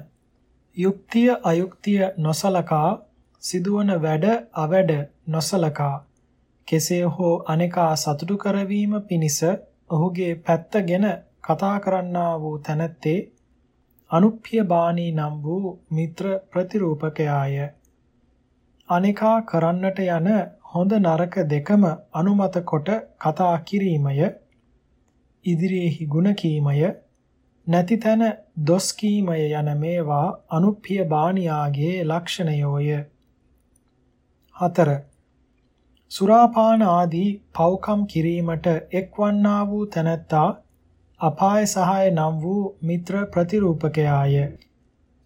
යුක්තිය අයුක්තිය නොසලකා සිදුවන වැඩ අවැඩ නොසලකා. කෙසේ හෝ අනේකා සතුටු කරවීම පිණිස ඔහුගේ පැත්තගෙන කතා කරන්නා වූ තැනැත්තේ අනුප්පිය බාණී නම් වූ මිත්‍ර ප්‍රතිරූපකයාය අනේකා කරන්නට යන හොඳ නරක දෙකම අනුමත කොට කතා කිරීමය ඉදිරියේහි ಗುಣ කීමය නැති තැන දොස් කීමය යන මේවා අනුප්පිය බාණියාගේ ලක්ෂණයෝය. 4. සුරාපාන ආදී පව්කම් කිරීමට එක්වන්නා වූ තැනැත්තා අපාය සහාය නම් වූ මිත්‍ර ප්‍රතිරූපකයාය.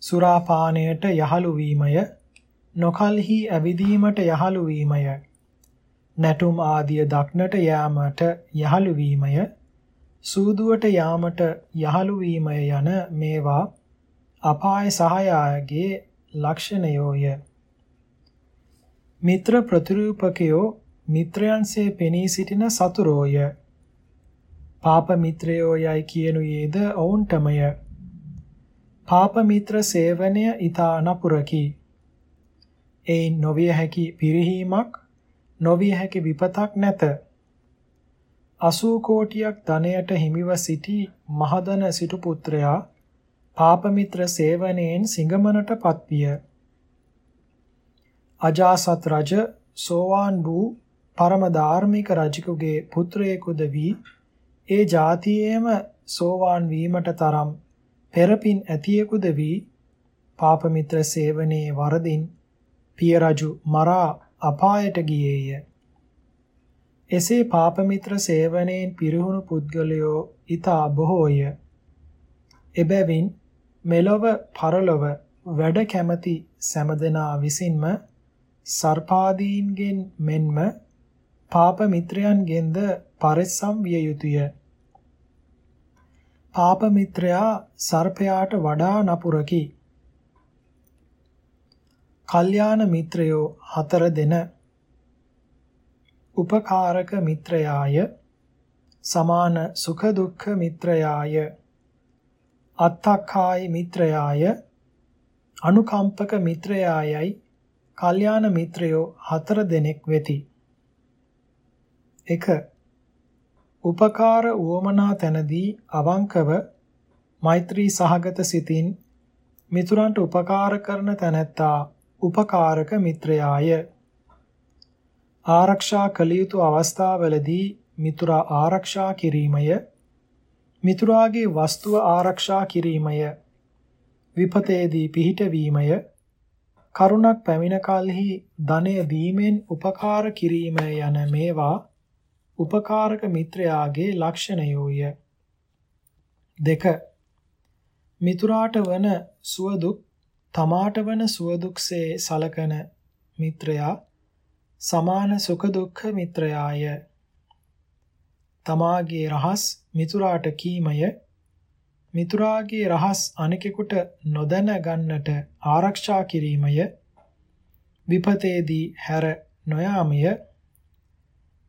සුරාපානයට යහළු වීමය නොකල්හි ඇවිදීමට යහළු වීමය නැටුම් ආදිය දක්නට යාමට යහළු වීමය සූදුවට යාමට යහළු වීමය යන මේවා අපාය සහායගේ ලක්ෂණයෝය. මිත්‍ර ප්‍රතිරූපකයෝ මිත්‍රයන්සේ පෙනී සිටින සතුරෝය. පාප මිත්‍රයෝ යයි කියනුයේද ඔවුන්ටමය. පාප මිත්‍ර සේවනය ඊතා නපුරකි. එයින් නොවිය හැකි පිරිහීමක් නොවිය හැකි විපතක් නැත. 80 කෝටියක් ධනයට හිමිව සිටි මහදන සිටු පුත්‍රයා පාපමිත්‍ර සේවනයෙන් සිඟමනට පත්විය. අජාසත් රජ සෝවාන් වූ පරම ධාර්මික රජෙකුගේ පුත්‍රයෙකුද වී ඒ જાතියේම සෝවාන් වීමට තරම් පෙරපින් ඇතියෙකුද වී පාපමිත්‍ර සේවනයේ වරදින් පිය රජු මරා අපායට ගියේය. එසේ පාපමිත්‍ර සේවනයෙන් පිරිහුණු පුද්ගලයෝ ඊතා බොහෝය. එබැවින් මෙලොව පරලොව වැඩ කැමැති සෑමදෙනා විසින්ම සර්පාදීන්ගෙන් මෙන්ම පාප මිත්‍රයන්ගෙන්ද පරිස්සම් විය යුතුය. පාප මිත්‍රයා සර්පයාට වඩා නපුරකි. කල්යාණ මිත්‍රයෝ හතර දෙන උපකාරක මිත්‍රයාය සමාන සුඛ දුක්ඛ මිත්‍රයාය අත්තක්ඛායි මිත්‍රයාය අනුකම්පක මිත්‍රයායයි කල්යාණ මිත්‍රයෝ හතර දෙනෙක් වෙති. 1. උපකාර උවමනා තැනදී අවංකව මෛත්‍රී සහගත සිතින් මිතුරන්ට උපකාර කරන තැනැත්තා උපකාරක මිත්‍රයාය. ආරක්ෂා කළ යුතු අවස්ථාවලදී මිතුරා ආරක්ෂා කිරීමය මිතුරාගේ වස්තුව ආරක්ෂා කිරීමය විපතේදී පිහිටවීමය කරුණක් පැමිණ කලෙහි ධනය දීමෙන් උපකාර කිරීම යන මේවා උපකාරක මිත්‍රයාගේ ලක්ෂණයෝය. දෙක. මිතුරාට වන සුවදුක් තමාට වන සුවදුක්සේ සලකන මිත්‍රයා සමාන සුඛ දුක්ඛ මිත්‍රයාය. තමාගේ රහස් මිතුරාට කීමය. මිතුරාගේ රහස් අනෙකෙකුට නොදැන ගන්නට ආරක්ෂා කිරීමය විපතේදී හැර නොයාමය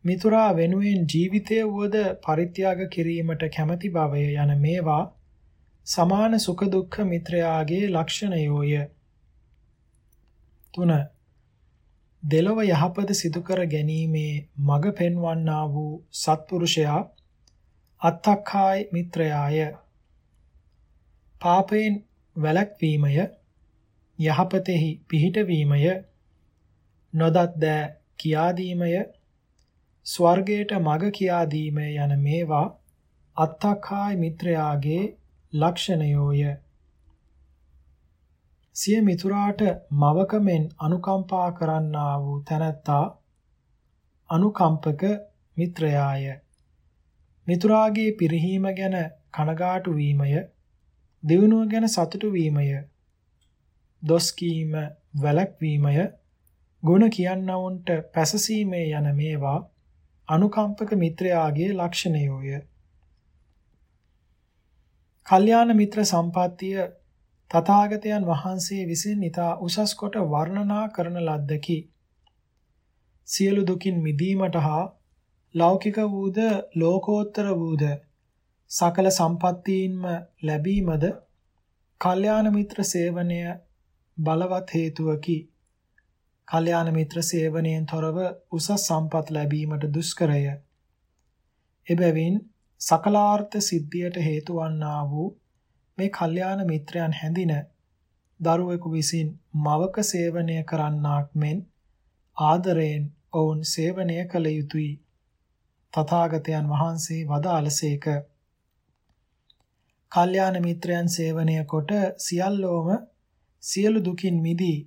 මිතුරා වෙනුවෙන් ජීවිතය වුවද පරිත්‍යාග කිරීමට කැමැති බවය යන මේවා සමාන සුඛ දුක්ඛ මිත්‍රයාගේ ලක්ෂණයෝය. 3. දෙලොව යහපත සිදු කර ගැනීමේ මඟ පෙන්වන්නා වූ සත්පුරුෂයා අත්තක්ඛාය මිත්‍රයාය. පාපයෙන් වැළැක්වීමය යහපතෙහි පිහිටවීමය නොදත් දෑ කියා දීමය ස්වර්ගයට මඟ කියා දීම යන මේවා අත්තක්ඛාය මිත්‍රයාගේ ලක්ෂණයෝය. සිය මිතුරාට මවකමෙන් අනුකම්පා කරන්නා වූ තැනැත්තා අනුකම්පක මිත්‍රයාය. මිතුරාගේ පිරිහීම ගැන කනගාටු වීමය, දිනුව ගැන සතුටු වීමය, දොස් කීම වැළැක්වීමය, ගුණ කියන්නවුන්ට පැසසීමේ යන මේවා අනුකම්පක මිත්‍රයාගේ ලක්ෂණයෝය. කල්යාණ මිත්‍ර සම්පත්තිය තථාගතයන් වහන්සේ විසින් ඊතා උසස් කොට වර්ණනා කරන ලද්දකි. සියලු දුකින් මිදීමට හා ලෞකික වූද ලෝකෝත්තර වූද සකල සම්පත්තීන්ම ලැබීමද කල්යාණ මිත්‍ර සේවනය බලවත් හේතුවකි. කල්යාණ මිත්‍ර සේවනයෙන් තොරව උසස් සම්පත් ලැබීමට දුෂ්කරය. එබැවින් සකලාර්ථ සිද්ධියට හේතු වන්නා වූ මේ කල්යාණ මිත්‍රයන් හැඳින දරුවෙකු විසින් මවක සේවනය කරන්නාක් මෙන් ආදරයෙන් ඔවුන් සේවනය කළ යුතුය. තථාගතයන් වහන්සේ වදාළසේක. කල්යාණ මිත්‍රයන් සේවනය කොට සියල්ලෝම සියලු දුකින් මිදී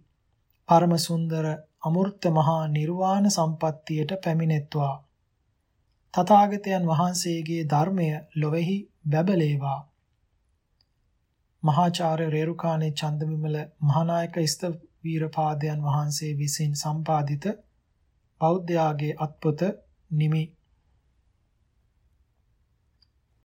පරම සුන්දර අමූර්ත මහා නිර්වාණ සම්පත්තියට පැමිණෙත්වා. තථාගතයන් වහන්සේගේ ධර්මය ලොවේහි බැබලේවා. මහාචාර්ය රේරුකාණේ චන්දවිමල මහානායක ස්තවීරපාදයන් වහන්සේ විසින් සම්පාදිත බෞද්ධයාගේ අත්පොත නිමි